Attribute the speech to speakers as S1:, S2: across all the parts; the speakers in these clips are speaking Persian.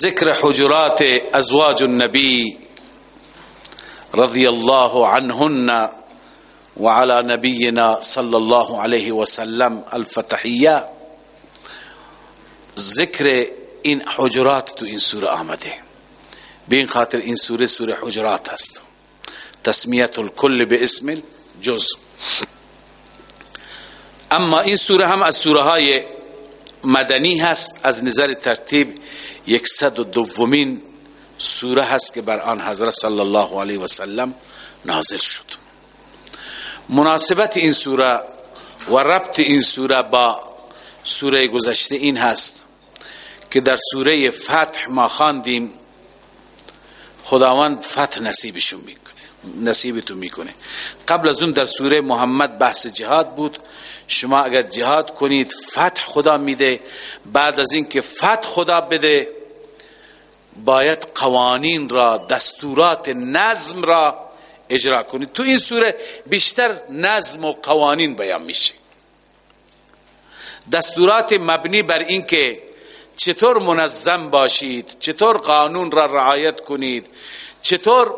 S1: ذكر حجرات ازواج النبي رضي الله عنهن وعلى نبينا صلى الله عليه وسلم الفتحية ذكر این حجرات تو این سوره آمده بين خاطر این سوره سوره حجرات هست تسمیت الكل به اسم جز اما این سوره هم از سوره های مدنی هست از نظر ترتیب یکصد و دومین سوره هست که بر آن حضرت صلی الله علیه و سلم نازل شد مناسبت این سوره و ربط این سوره با سوره گذشته این هست که در سوره فتح ما خواندیم خداوند فتح نصیبشون میکنه نصیبتون میکنه قبل از اون در سوره محمد بحث جهاد بود شما اگر جهاد کنید فتح خدا میده بعد از اینکه فتح خدا بده باید قوانین را دستورات نظم را اجرا کنید تو این سوره بیشتر نظم و قوانین بیان میشه دستورات مبنی بر اینکه چطور منظم باشید چطور قانون را رعایت کنید چطور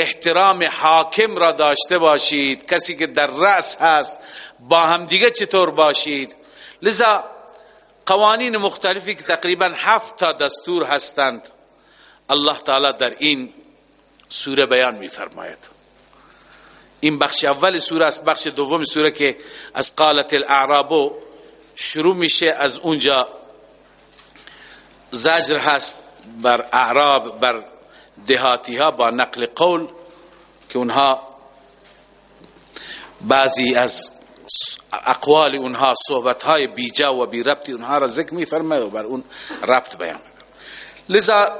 S1: احترام حاکم را داشته باشید کسی که در رأس هست با هم دیگه چطور باشید لذا قوانین مختلفی که تقریبا هفت تا دستور هستند الله تعالی در این سوره بیان میفرماید این بخش اول سوره است بخش دوم سوره که از قالت الاعرابو شروع میشه از اونجا زجر هست بر اعراب بر دهاتی ها با نقل قول که اونها بعضی از اقوال اونها صحبت های بیجا و بی ربط اونها را ذکر می فرمه و بر اون ربط بیان لذا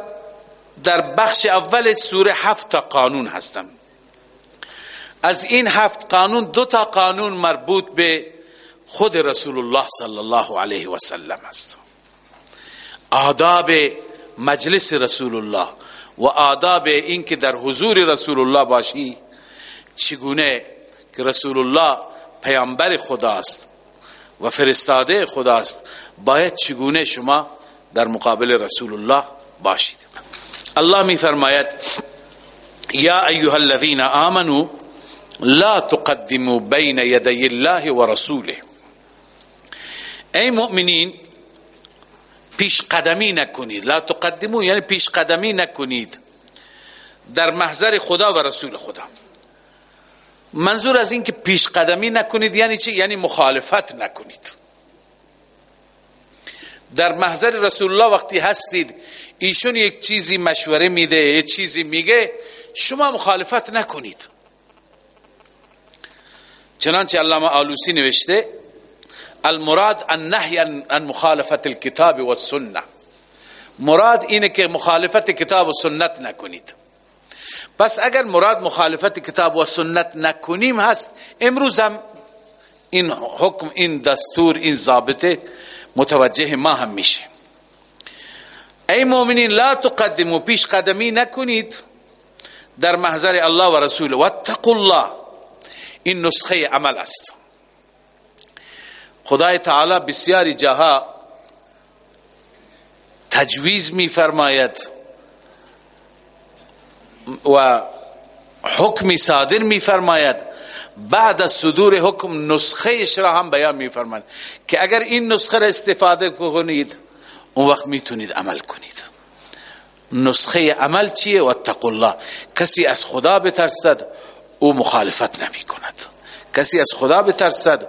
S1: در بخش اول سوره هفت قانون هستم از این هفت قانون دو تا قانون مربوط به خود رسول الله صلی الله علیه و سلم است آداب مجلس رسول الله و آداب این که در حضور رسول الله باشی چگونه که رسول الله پیامبر خداست و فرستاده خداست باید چگونه شما در مقابل رسول الله باشید الله می فرماید یا ایها الذين آمنوا لا تقدموا بين يدي الله و ای مؤمنین پیش قدمی نکنید لا تقدمو یعنی پیش قدمی نکنید در محضر خدا و رسول خدا منظور از این که پیش قدمی نکنید یعنی چی؟ یعنی مخالفت نکنید در محضر رسول الله وقتی هستید ایشون یک چیزی مشوره میده یک چیزی میگه شما مخالفت نکنید چنانچه علامه آلوسی نوشته المراد النهی عن مخالفت الكتاب والسنة مراد اینه که مخالفت کتاب و سنت نکنید بس اگر مراد مخالفت کتاب و سنت نکنیم هست امروز هم این حکم این دستور این ضابطه متوجه ما هم میشه ای مؤمنین لا تقدمو پیش قدمی نکنید در محضر الله و رسول و الله این نسخه عمل است خدای تعالی بسیاری جاها تجویز می فرماید و حکمی صادر می فرماید بعد از صدور حکم نسخه را هم بیان می فرماید که اگر این نسخه را استفاده کنید اون وقت میتونید عمل کنید نسخه عمل چیه و الله کسی از خدا بترسد او مخالفت نمی کند کسی از خدا بترسد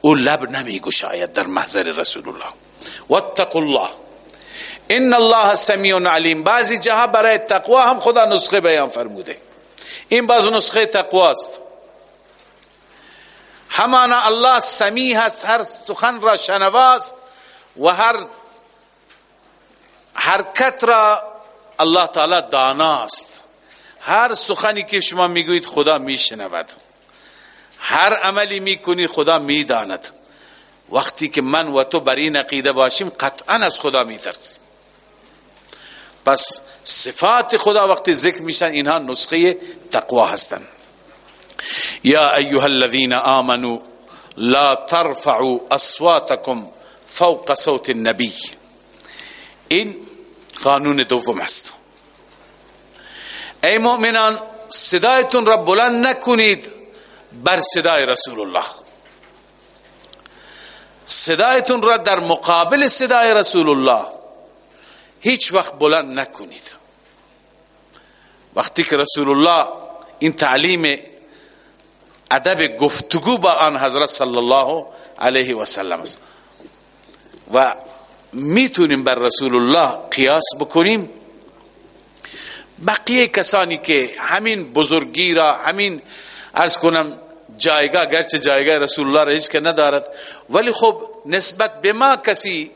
S1: او لب نمی گشاید در محضر رسول الله واتقوا الله ان الله سمیع علیم بعضی جاها برای تقوا هم خدا نسخه بیان فرموده این باز نسخه تقوا است همانا الله سمیع است هر سخن را شنواست و هر حرکت را الله تعالی دانا است هر سخنی که شما میگویید خدا میشنود هر عملی میکنی خدا میداند وقتی که من و تو بر این عقیده باشیم قطعا از خدا میترسیم پس صفات خدا وقتی ذکر میشن اینها نسخه تقوا هستن یا ایها الذین آمنوا لا ترفعوا اصواتكم فوق صوت النبی این قانون دوم است ای مؤمنان صدایتون را بلند نکنید بر صدای رسول الله صدایتون را در مقابل صدای رسول الله هیچ وقت بلند نکنید وقتی که رسول الله این تعلیم ادب گفتگو با آن حضرت صلی الله علیه و سلم است و میتونیم بر رسول الله قیاس بکنیم بقیه کسانی که همین بزرگی را همین ارز کنم جایگاه گرچه جایگاه رسول الله را هیچ که ندارد ولی خب نسبت به ما کسی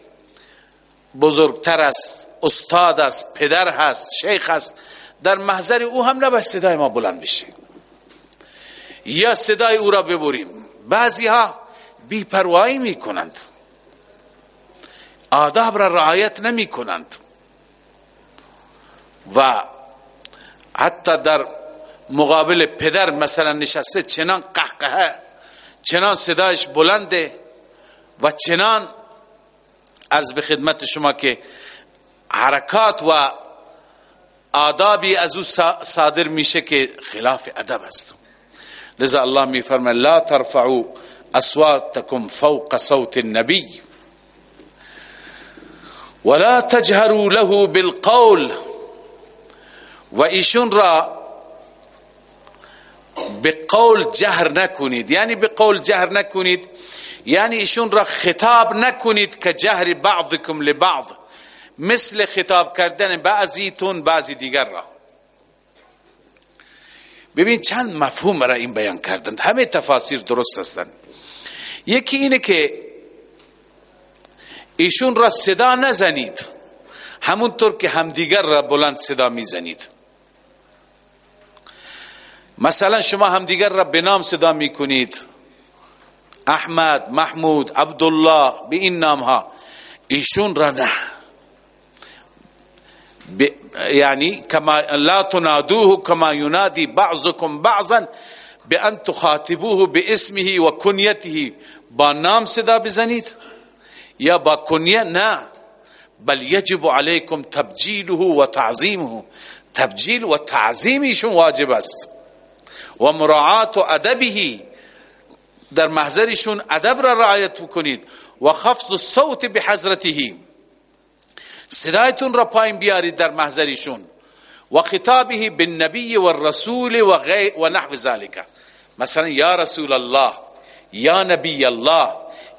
S1: بزرگتر است استاد است پدر هست شیخ است در محضر او هم نباید صدای ما بلند بشه یا صدای او را ببریم بعضی ها بیپروایی می کنند آداب را رعایت نمی کنند و حتی در مقابل پدر مثلا نشسته چنان قهقهه چنان صدایش بلنده و چنان از به خدمت شما که حرکات و آدابی از او صادر میشه که خلاف ادب است لذا الله میفرمه لا ترفعوا اصواتكم فوق صوت النبی ولا تجهروا له بالقول و ایشون را به قول جهر نکنید یعنی به قول جهر نکنید یعنی ایشون را خطاب نکنید که جهر بعضکم لبعض مثل خطاب کردن بعضیتون بعضی دیگر را ببین چند مفهوم را این بیان کردند همه تفاصیل درست هستند یکی اینه که ایشون را صدا نزنید همونطور که همدیگر را بلند صدا میزنید مثلا شما هم دیگر را به نام صدا می کنید. احمد محمود عبدالله به این نام ها ایشون را نه یعنی کما لا تنادوه کما ینادی بعضکم بعضا به ان تخاطبوه به اسمه و کنیته با نام صدا بزنید یا با کنیه نه بل یجب علیکم تبجیله و تعظیمه تبجیل و تعظیم ایشون واجب است و مراعات و ادبه در محضرشون ادب را رعایت بکنید و خفض الصوت به حضرته صدایتون را پایین بیارید در محضرشون و خطابه بالنبی و الرسول و, و نحو ذالک مثلا یا رسول الله یا نبی الله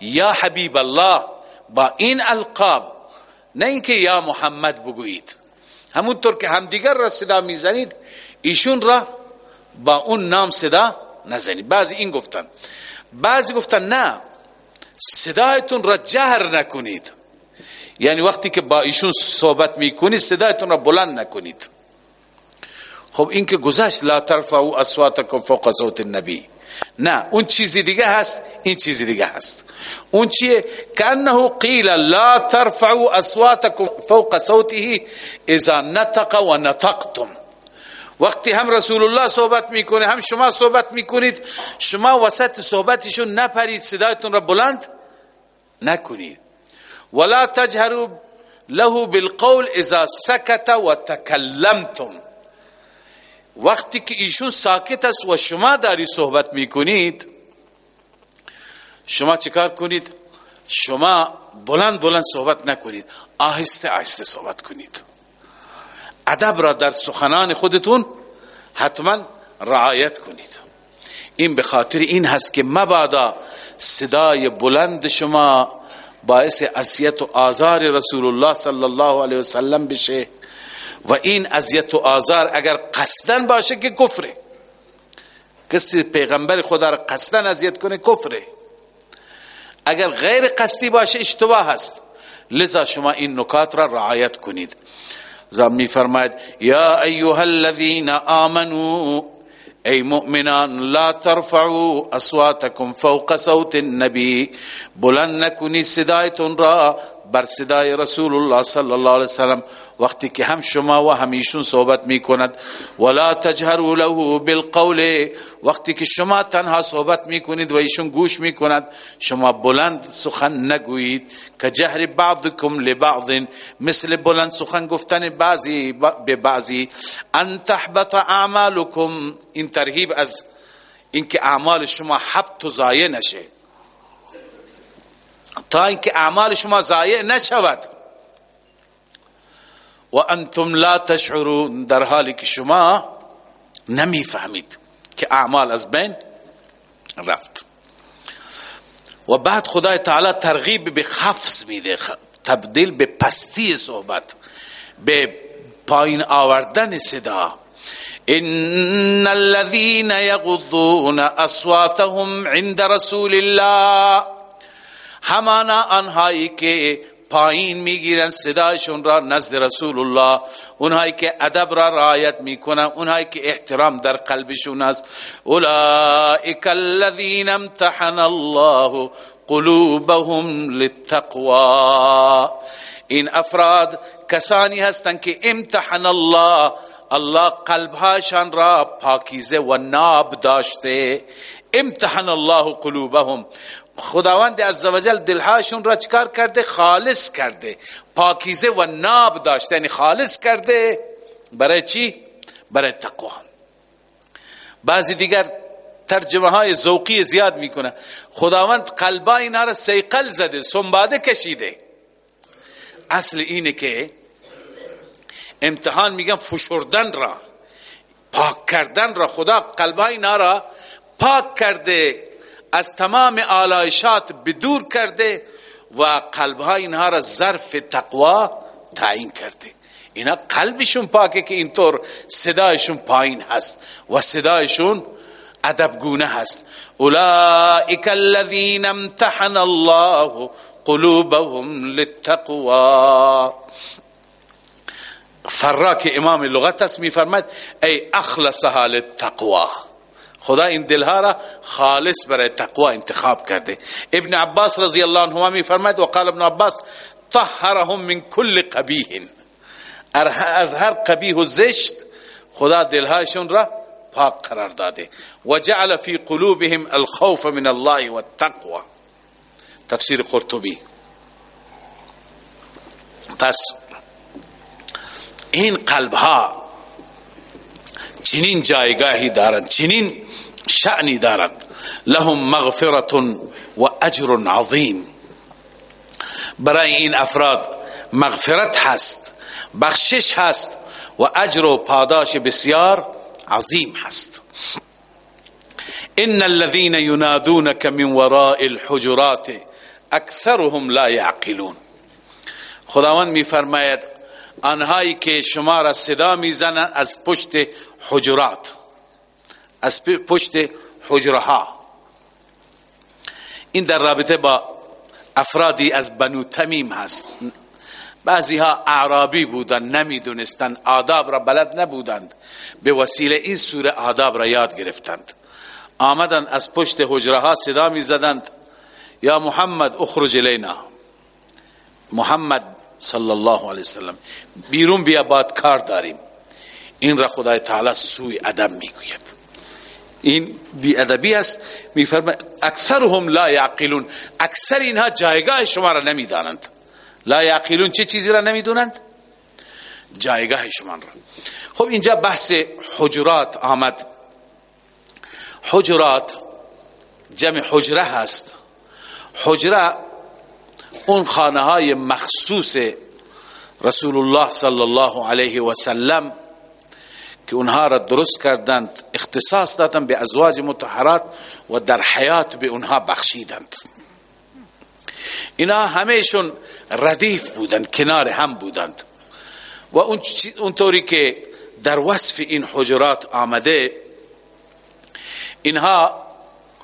S1: یا حبیب الله با این القاب نه اینکه یا محمد بگویید همونطور که همدیگر را صدا میزنید ایشون را با اون نام صدا نزنید بعضی این گفتن بعضی گفتن نه صدایتون را جهر نکنید یعنی وقتی که با ایشون صحبت میکنید صدایتون را بلند نکنید خب این که گذشت لا ترفعوا اصواتکم فوق صوت النبی نه اون چیزی دیگه هست این چیزی دیگه هست اون چیه کانه قیل لا ترفعوا اصواتکم فوق صوته اذا نطق و نطقتم وقتی هم رسول الله صحبت میکنه هم شما صحبت میکنید شما وسط صحبتشون نپرید صدایتون را بلند نکنید ولا تجهروا له بالقول اذا سکت و تکلمتم وقتی که ایشون ساکت است و شما داری صحبت میکنید شما چیکار کنید شما بلند بلند صحبت نکنید آهسته آهسته صحبت کنید ادب را در سخنان خودتون حتما رعایت کنید این به خاطر این هست که مبادا صدای بلند شما باعث اذیت و آزار رسول الله صلی الله علیه وسلم بشه و این اذیت و آزار اگر قصدن باشه که کفره کسی پیغمبر خدا را قصدن اذیت کنه کفره اگر غیر قصدی باشه اشتباه هست لذا شما این نکات را رعایت کنید زمنی فرماید یا ایها الذین آمنوا ای مؤمنان لا ترفعوا اصواتكم فوق صوت النبي بلند نکنید صدایتون را بر صدای رسول الله صلی الله علیه وسلم وقتی که هم شما و همیشون صحبت می ولا تجهروا له بالقول وقتی که شما تنها صحبت میکنید و ایشون گوش میکند شما بلند سخن نگویید که جهر بعضکم لبعض مثل بلند سخن گفتن بعضی به بعضی ان تحبط اعمالکم این ترهیب از اینکه اعمال شما حبط و ضایع نشه تا اینکه اعمال شما ضایع نشود و انتم لا تشعرون در حالی که شما نمیفهمید که اعمال از بین رفت و بعد خدای تعالی ترغیب به حفظ میده تبدیل به پستی صحبت به پایین آوردن صدا ان الذين يغضون اصواتهم عند رسول الله همانا آنهایی که پایین میگیرن صدایشون را نزد رسول الله اونهایی که ادب را رعایت میکنن اونهایی که احترام در قلبشون است اولئک الذین امتحن الله قلوبهم للتقوى این افراد کسانی هستند که امتحن الله الله قلبهاشان را پاکیزه و ناب داشته امتحن الله قلوبهم خداوند عزوجل دلهاشون را چکار کرده خالص کرده پاکیزه و ناب داشته یعنی خالص کرده برای چی؟ برای تقوا بعضی دیگر ترجمه های زوقی زیاد میکنه خداوند قلبا اینا را سیقل زده سنباده کشیده اصل اینه که امتحان میگن فشردن را پاک کردن را خدا قلبا اینا را پاک کرده از تمام آلایشات بدور کرده و قلبها اینها را ظرف تقوا تعیین کرده اینا قلبشون پاکه که اینطور صدایشون پایین هست و صدایشون ادبگونه هست اولئک الذین امتحن الله قلوبهم للتقوا فراک امام لغت است میفرماید ای اخلصها للتقوا خدا این دلها را خالص برای تقوا انتخاب کرده ابن عباس رضی الله عنهما می فرماید و قال ابن عباس طهرهم من کل قبیح از هر قبیح و زشت خدا دلهاشون را پاک قرار داده و جعل فی قلوبهم الخوف من الله و التقوى تفسیر قرطبی پس این قلبها چنین جایگاهی دارن چنین شأنی دارد لهم مغفرة و اجر عظیم برای این افراد مغفرت هست بخشش هست و اجر و پاداش بسیار عظیم هست ان الذين ينادونك من وراء الحجرات اكثرهم لا يعقلون خداوند میفرماید آنهایی که شما را صدا میزنند از پشت حجرات از پشت حجره این در رابطه با افرادی از بنو تمیم هست بعضی ها اعرابی نمی نمیدونستند آداب را بلد نبودند به وسیله این سوره آداب را یاد گرفتند آمدند از پشت حجره ها صدا می زدند یا محمد اخرج لینا محمد صلی الله علیه وسلم بیرون بیا کار داریم این را خدای تعالی سوی ادب میگوید این بیادبی است میفرمه اکثرهم لا یعقلون اکثر اینها جایگاه شما را نمیدانند لا یعقلون چه چیزی را نمیدونند جایگاه شما را خب اینجا بحث حجرات آمد حجرات جمع حجره هست حجره اون خانه های مخصوص رسول الله صلی الله علیه و سلم که اونها را درست کردند اختصاص دادند به ازواج متحرات و در حیات به اونها بخشیدند اینا همهشون ردیف بودند کنار هم بودند و اونطوری که در وصف این حجرات آمده اینها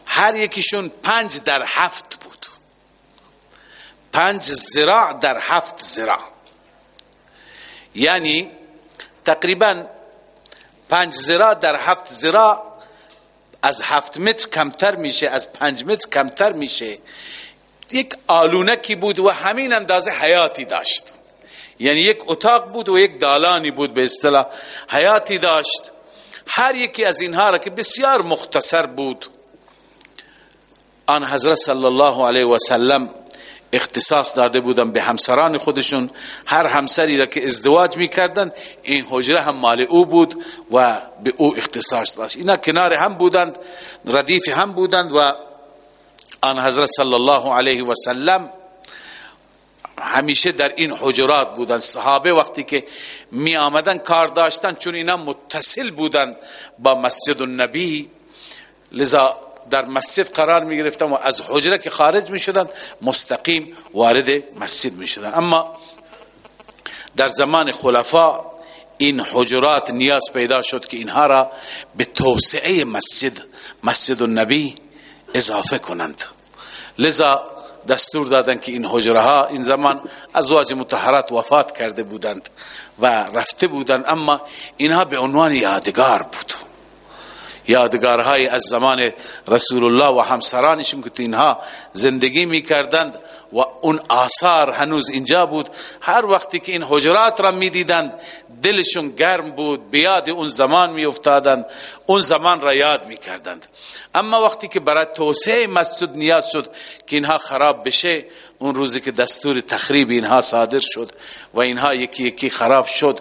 S1: هر یکیشون پنج در هفت بود پنج زراع در هفت زراع یعنی تقریبا پنج زرا در هفت زرا از هفت متر کمتر میشه از پنج متر کمتر میشه یک آلونکی بود و همین اندازه حیاتی داشت یعنی یک اتاق بود و یک دالانی بود به اصطلاح حیاتی داشت هر یکی از اینها را که بسیار مختصر بود آن حضرت صلی الله علیه و سلم اختصاص داده بودن به همسران خودشون هر همسری را که ازدواج میکردن این حجره هم مال او بود و به او اختصاص داشت اینا کنار هم بودند ردیف هم بودند و آن حضرت صلی الله علیه و سلم همیشه در این حجرات بودند صحابه وقتی که می آمدن کار داشتن چون اینا متصل بودند با مسجد النبی لذا در مسجد قرار می گرفتن و از حجره که خارج می شدن مستقیم وارد مسجد می شدن اما در زمان خلفا این حجرات نیاز پیدا شد که اینها را به توسعه مسجد مسجد النبی اضافه کنند لذا دستور دادن که این حجره ها این زمان ازواج متحرات وفات کرده بودند و رفته بودند اما اینها به عنوان یادگار بودند یادگارهای از زمان رسول الله و همسرانشون که اینها زندگی میکردند و اون آثار هنوز اینجا بود هر وقتی که این حجرات را میدیدند دلشون گرم بود بیاد اون زمان افتادند اون زمان را یاد میکردند اما وقتی که برای توسعه مسجد نیاز شد که اینها خراب بشه اون روزی که دستور تخریب اینها صادر شد و اینها یکی یکی خراب شد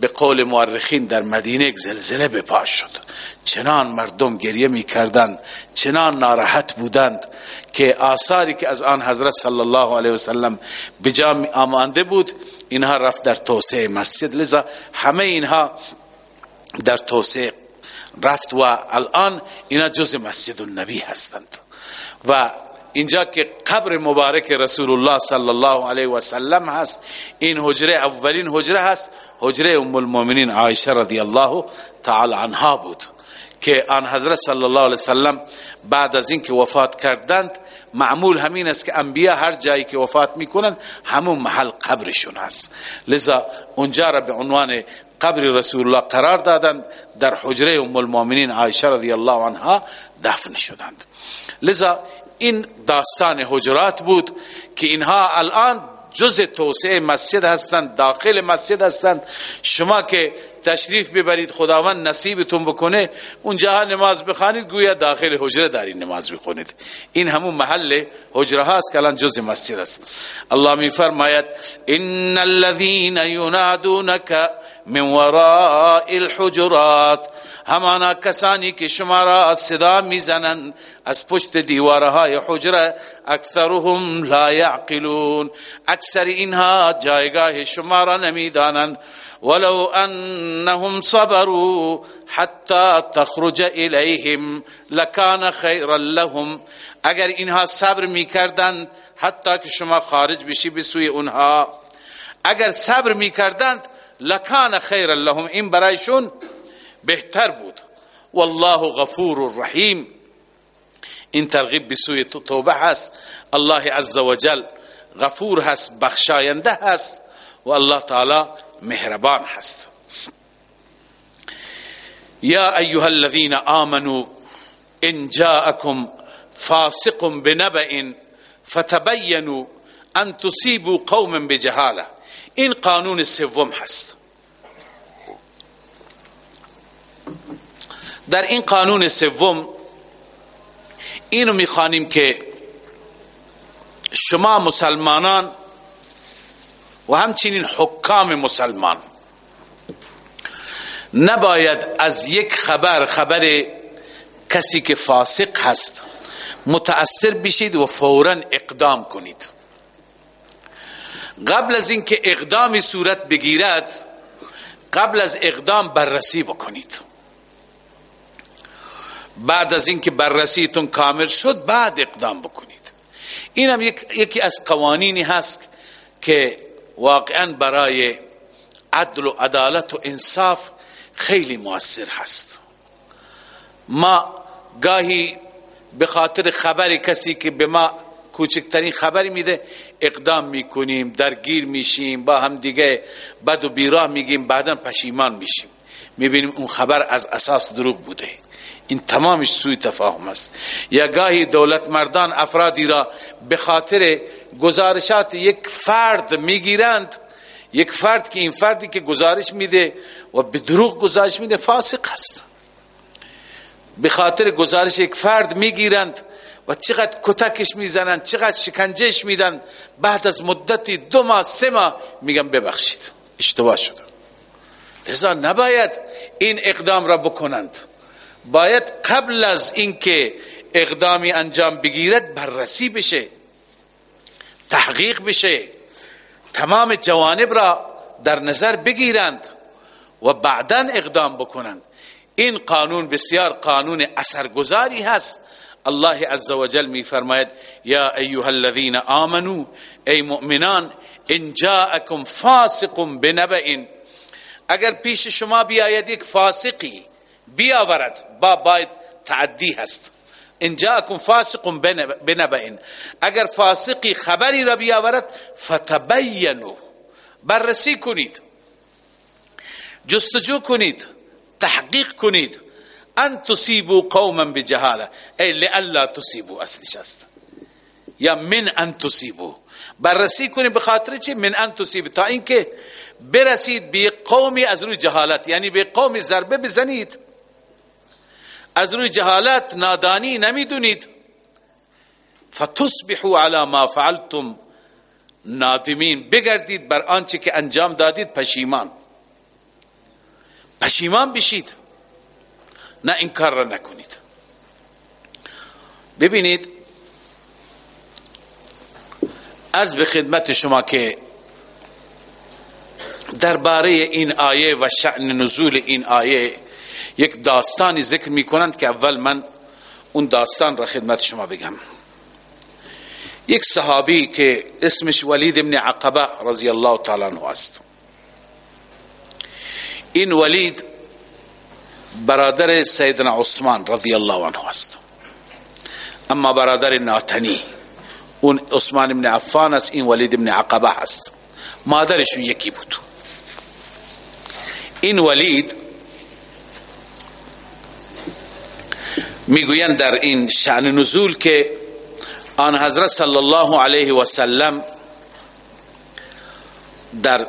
S1: به قول مورخین در مدینه یک زلزله بپا شد چنان مردم گریه می کردند چنان ناراحت بودند که آثاری که از آن حضرت صلی الله علیه وسلم به جا آمانده بود اینها رفت در توسعه مسجد لذا همه اینها در توسعه رفت و الان اینا جز مسجد النبی هستند و اینجا که قبر مبارک رسول الله صلی الله علیه و سلم هست این حجره اولین حجره هست حجره ام المؤمنین عایشه رضی الله تعالی عنها بود که آن حضرت صلی الله علیه وسلم بعد از اینکه وفات کردند معمول همین است که انبیا هر جایی که وفات میکنند همون محل قبرشون است لذا اونجا را به عنوان قبر رسول الله قرار دادند در حجره ام المؤمنین عایشه رضی الله عنها دفن شدند لذا این داستان حجرات بود که اینها الان جز توسعه مسجد هستند داخل مسجد هستند شما که تشریف ببرید خداوند نصیبتون بکنه اون اونجا نماز بخوانید گویا داخل حجره داری نماز بخونید این همون محل حجره هاست که الان جز مسجد است الله می فرماید ان الذين ينادونك من وراء الحجرات همانا کسانی که شما را صدا میزنند از پشت دیوارهای حجره اکثرهم لا يعقلون اکثر اینها جایگاه شما را نمیدانند ولو انهم صبروا حتى تخرج اليهم لکان خیرا لهم اگر اینها صبر میکردند حتی که شما خارج بشی به اونها اگر صبر میکردند لکان خیر لهم این برایشون بهتر بود والله غفور رحیم این ترغیب به سوی توبه هست الله عز وجل غفور هست بخشاینده هست و الله تعالی مهربان هست یا ایها الذين آمنوا ان جاءكم فاسق بنبأ فتبينوا ان تصيبوا قوم بجهاله این قانون سوم هست در این قانون سوم اینو میخوانیم که شما مسلمانان و همچنین حکام مسلمان نباید از یک خبر خبر کسی که فاسق هست متأثر بشید و فورا اقدام کنید قبل از اینکه اقدامی صورت بگیرد قبل از اقدام بررسی بکنید بعد از اینکه بررسیتون کامل شد بعد اقدام بکنید این هم یکی از قوانینی هست که واقعا برای عدل و عدالت و انصاف خیلی موثر هست ما گاهی به خاطر خبر کسی که به ما کوچکترین خبری میده اقدام میکنیم درگیر میشیم با هم دیگه بد و بیراه میگیم بعدا پشیمان میشیم میبینیم اون خبر از اساس دروغ بوده این تمامش سوی تفاهم است یا گاهی دولت مردان افرادی را به خاطر گزارشات یک فرد میگیرند یک فرد که این فردی که گزارش میده و به دروغ گزارش میده فاسق است به خاطر گزارش یک فرد میگیرند و چقدر کتکش میزنند چقدر شکنجهش میدن بعد از مدتی دو ماه سه ماه میگن ببخشید اشتباه شد لذا نباید این اقدام را بکنند باید قبل از اینکه اقدامی انجام بگیرد بررسی بشه تحقیق بشه تمام جوانب را در نظر بگیرند و بعدا اقدام بکنند این قانون بسیار قانون اثرگذاری هست الله عزوجل می فرماید یا ایها الذین آمنو ای مؤمنان ان جاءکم فاسق بنبئ اگر پیش شما بیاید یک فاسقی بیاورد با باید تعدی هست اینجا اکن فاسقون بنبئن اگر فاسقی خبری را بیاورد فتبینو بررسی کنید جستجو کنید تحقیق کنید ان تصیبو قوما بجهاله ای لئلا تصیبو اصلش است یا من ان تصیبو بررسی کنید بخاطر چی من ان تصیبو تا اینکه برسید به قومی از روی جهالت یعنی به قومی ضربه بزنید از روی جهالت نادانی نمیدونید فتصبحوا على ما فعلتم نادمین بگردید بر آنچه که انجام دادید پشیمان پشیمان بشید نه این کار را نکنید ببینید از به خدمت شما که درباره این آیه و شأن نزول این آیه یک داستانی ذکر می کنند که اول من اون داستان را خدمت شما بگم یک صحابی که اسمش ولید ابن عقبه رضی الله تعالی عنه است این ولید برادر سیدنا عثمان رضی الله عنه است اما برادر ناتنی اون عثمان ابن عفان است این ولید ابن عقبه است مادرشون یکی بود این ولید میگویند در این شأن نزول که آن حضرت صلی الله علیه و سلم در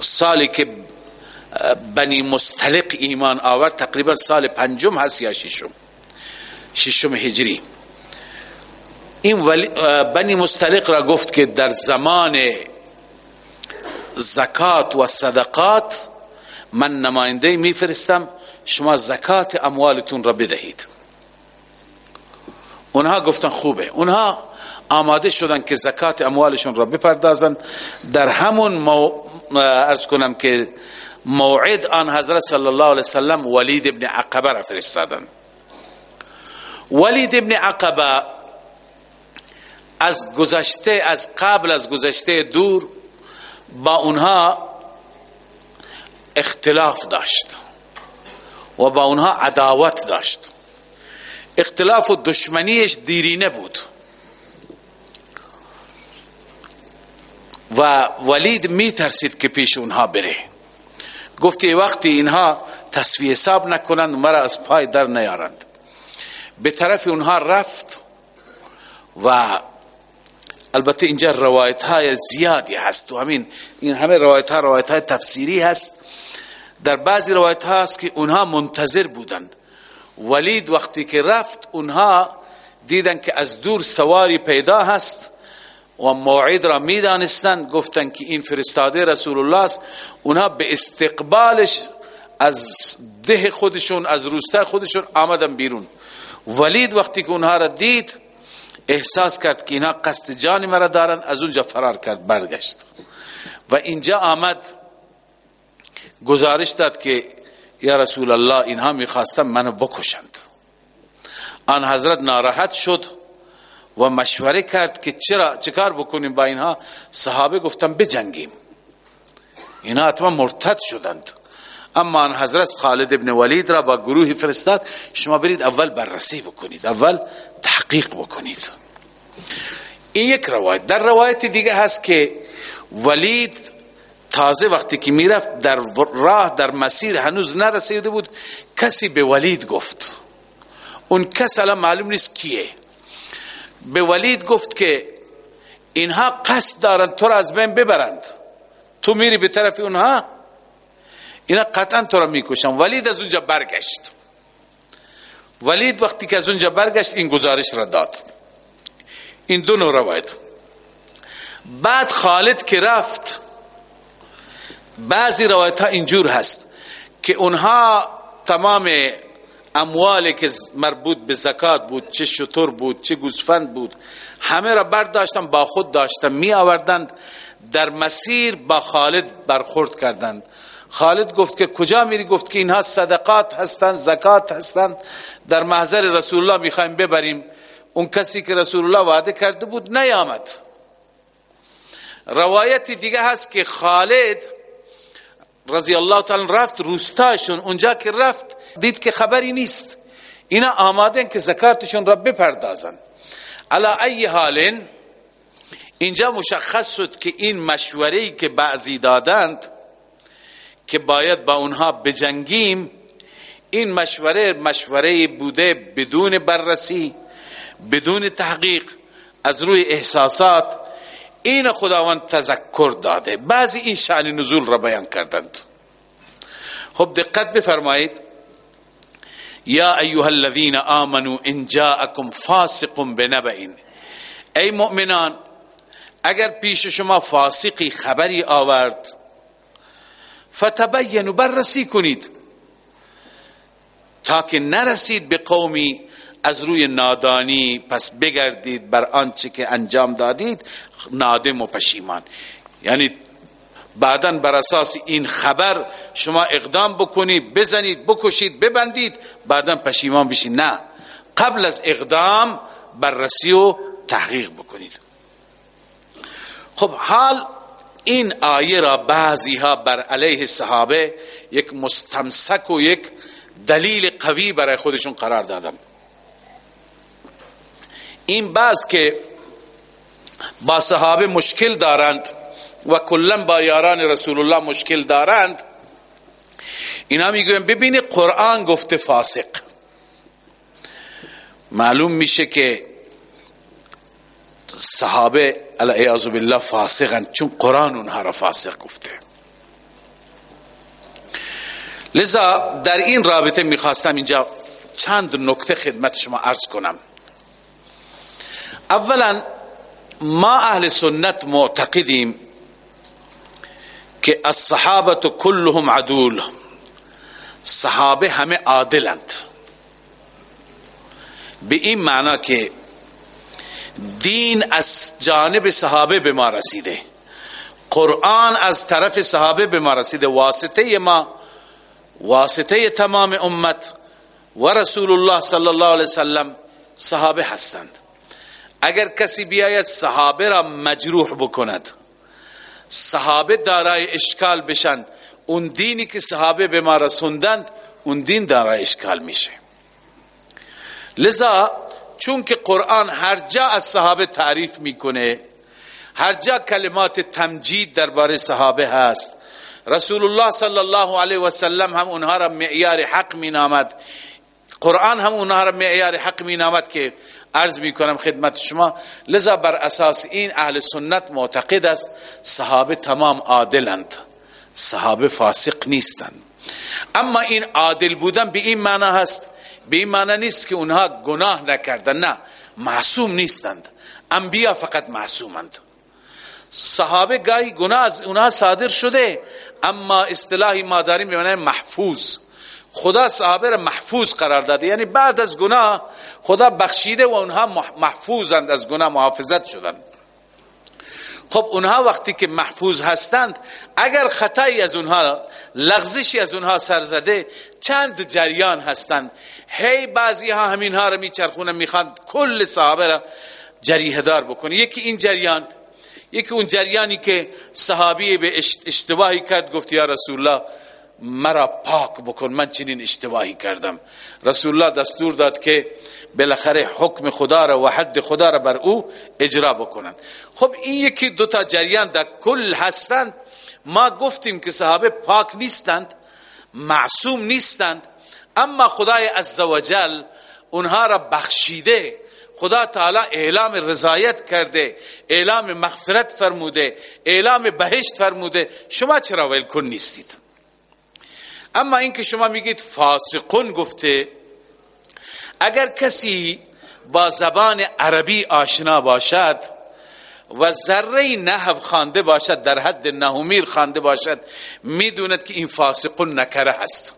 S1: سالی که بنی مستلق ایمان آورد تقریبا سال پنجم هست یا ششم ششم هجری این بنی مستلق را گفت که در زمان زکات و صدقات من نماینده میفرستم شما زکات اموالتون را بدهید اونها گفتن خوبه اونها آماده شدن که زکات اموالشون را بپردازن در همون مو... ارز کنم که موعد آن حضرت صلی الله علیه وسلم ولید ابن عقبه را فرستادن ولید ابن عقبه از گذشته از قبل از گذشته دور با اونها اختلاف داشت و با اونها عداوت داشت اختلاف و دشمنیش دیرینه بود و ولید می ترسید که پیش اونها بره گفتی وقتی اینها تصفیه حساب نکنند مرا از پای در نیارند به طرف اونها رفت و البته اینجا روایت های زیادی هست و همین این همه روایت ها روایت های تفسیری هست در بعضی روایت ها که اونها منتظر بودند ولید وقتی که رفت اونها دیدن که از دور سواری پیدا هست و موعد را میدانستند گفتن که این فرستاده رسول الله است اونها به استقبالش از ده خودشون از روستا خودشون آمدن بیرون ولید وقتی که اونها را دید احساس کرد که اینها قصد جان مرا دارند از اونجا فرار کرد برگشت و اینجا آمد گزارش داد که یا رسول الله اینها میخواستم منو بکشند آن حضرت ناراحت شد و مشوره کرد که چرا چکار بکنیم با اینها صحابه گفتم بجنگیم اینها اتما مرتد شدند اما آن حضرت خالد ابن ولید را با گروهی فرستاد شما برید اول بررسی بکنید اول تحقیق بکنید این یک روایت در روایت دیگه هست که ولید تازه وقتی که میرفت در راه در مسیر هنوز نرسیده بود کسی به ولید گفت اون کس الان معلوم نیست کیه به ولید گفت که اینها قصد دارند تو را از بین ببرند تو میری به طرف اونها اینا قطعا تو را میکشن ولید از اونجا برگشت ولید وقتی که از اونجا برگشت این گزارش را داد این دو رو روایت بعد خالد که رفت بعضی روایت ها اینجور هست که اونها تمام اموالی که مربوط به زکات بود چه شطور بود چه گوسفند بود همه را برداشتن با خود داشتن می آوردند در مسیر با خالد برخورد کردند خالد گفت که کجا میری گفت که اینها صدقات هستند زکات هستند در محضر رسول الله میخوایم ببریم اون کسی که رسول الله وعده کرده بود نیامد روایت دیگه هست که خالد رضی الله تعالی رفت روستاشون اونجا که رفت دید که خبری نیست اینا آماده که زکاتشون را بپردازن علا ای حال اینجا مشخص شد که این مشورهی که بعضی دادند که باید با اونها بجنگیم این مشوره مشوره بوده بدون بررسی بدون تحقیق از روی احساسات این خداوند تذکر داده بعضی این شان نزول را بیان کردند خب دقت بفرمایید یا ایها الذين امنوا ان جاءكم فاسق بنبأ ای مؤمنان اگر پیش شما فاسقی خبری آورد فتبینوا بررسی کنید تا که نرسید به قومی از روی نادانی پس بگردید بر آنچه که انجام دادید نادم و پشیمان یعنی بعدا بر اساس این خبر شما اقدام بکنید بزنید بکشید ببندید بعدا پشیمان بشید نه قبل از اقدام بررسی و تحقیق بکنید خب حال این آیه را بعضی ها بر علیه صحابه یک مستمسک و یک دلیل قوی برای خودشون قرار دادن این بعض که با صحابه مشکل دارند و کلا با یاران رسول الله مشکل دارند اینا میگویم ببینی قرآن گفته فاسق معلوم میشه که صحابه علیه بالله فاسقن چون قرآن اونها را فاسق گفته لذا در این رابطه میخواستم اینجا چند نکته خدمت شما عرض کنم اولا ما اهل سنت معتقدیم که الصحابه كلهم عدول صحابه همه عادلند به این معنا که دین از جانب صحابه به ما رسیده قرآن از طرف صحابه به ما رسیده واسطه ما واسطه تمام امت و رسول الله صلی الله علیه وسلم صحابه هستند اگر کسی بیاید صحابه را مجروح بکند صحابه دارای اشکال بشند اون دینی که صحابه به ما رسوندند اون دین دارای اشکال میشه لذا چون که قرآن هر جا از صحابه تعریف میکنه هر جا کلمات تمجید درباره صحابه هست رسول الله صلی الله علیه و سلم هم اونها را معیار حق مینامد قرآن هم اونها را معیار حق مینامد که عرض می کنم خدمت شما لذا بر اساس این اهل سنت معتقد است صحابه تمام عادلند صحابه فاسق نیستند اما این عادل بودن به این معنا هست به این معنا نیست که اونها گناه نکردند نه معصوم نیستند انبیا فقط معصومند صحابه گاهی گناه از اونها صادر شده اما اصطلاحی ما داریم به معنی محفوظ خدا صحابه را محفوظ قرار داده یعنی بعد از گناه خدا بخشیده و اونها محفوظند از گناه محافظت شدند خب اونها وقتی که محفوظ هستند اگر خطایی از اونها لغزشی از اونها زده، چند جریان هستند هی بعضی ها همین ها را میچرخونه میخواد کل صحابه را جریه دار بکنه یکی این جریان یکی اون جریانی که صحابی به اشتباهی کرد گفت یا رسول الله مرا پاک بکن من چنین اشتباهی کردم رسول الله دستور داد که بالاخره حکم خدا را و حد خدا را بر او اجرا بکنند خب این یکی دوتا جریان در کل هستند ما گفتیم که صحابه پاک نیستند معصوم نیستند اما خدای عزوجل اونها را بخشیده خدا تعالی اعلام رضایت کرده اعلام مغفرت فرموده اعلام بهشت فرموده شما چرا ویلکن نیستید اما اینکه شما میگید فاسقون گفته اگر کسی با زبان عربی آشنا باشد و ذره نهو خانده باشد در حد نهومیر خانده باشد میدوند که این فاسقون نکره هست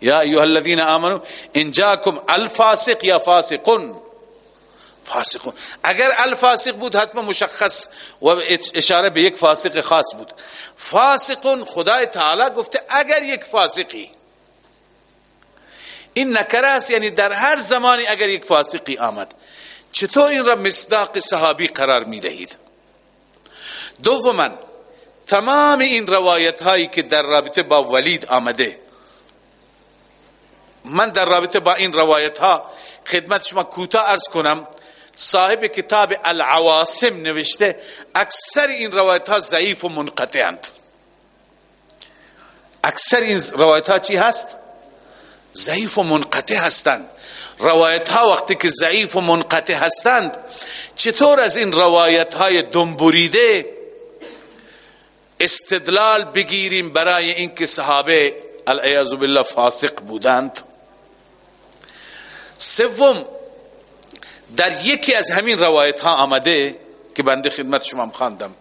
S1: یا ایها الذین آمنو انجاکم الفاسق یا فاسقون فاسقون اگر الفاسق بود حتما مشخص و اشاره به یک فاسق خاص بود فاسقون خدای تعالی گفته اگر یک فاسقی این نکره است یعنی در هر زمانی اگر یک فاسقی آمد چطور این را مصداق صحابی قرار می دهید دوما تمام این روایت هایی که در رابطه با ولید آمده من در رابطه با این روایت ها خدمت شما کوتاه ارز کنم صاحب کتاب العواصم نوشته اکثر این روایت ها ضعیف و منقطع اند اکثر این روایت ها چی هست؟ ضعیف و منقطع هستند روایت ها وقتی که ضعیف و منقطع هستند چطور از این روایت های دنبوریده استدلال بگیریم برای اینکه صحابه العیاذ بالله فاسق بودند سوم در یکی از همین روایت ها آمده که بنده خدمت شما خواندم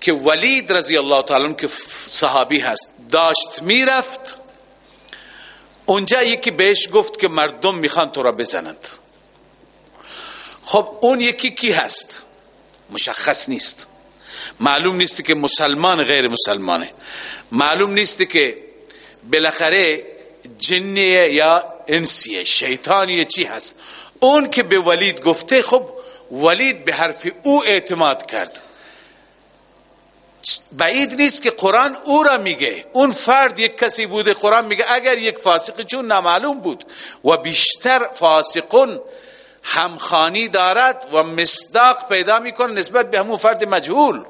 S1: که ولید رضی الله تعالی که صحابی هست داشت میرفت اونجا یکی بهش گفت که مردم میخوان تو را بزنند خب اون یکی کی هست مشخص نیست معلوم نیست که مسلمان غیر مسلمانه معلوم نیست که بالاخره جنیه یا انسیه شیطانیه چی هست اون که به ولید گفته خب ولید به حرف او اعتماد کرد بعید نیست که قرآن او را میگه اون فرد یک کسی بوده قرآن میگه اگر یک فاسق چون نامعلوم بود و بیشتر فاسقون همخانی دارد و مصداق پیدا میکنه نسبت به همون فرد مجهول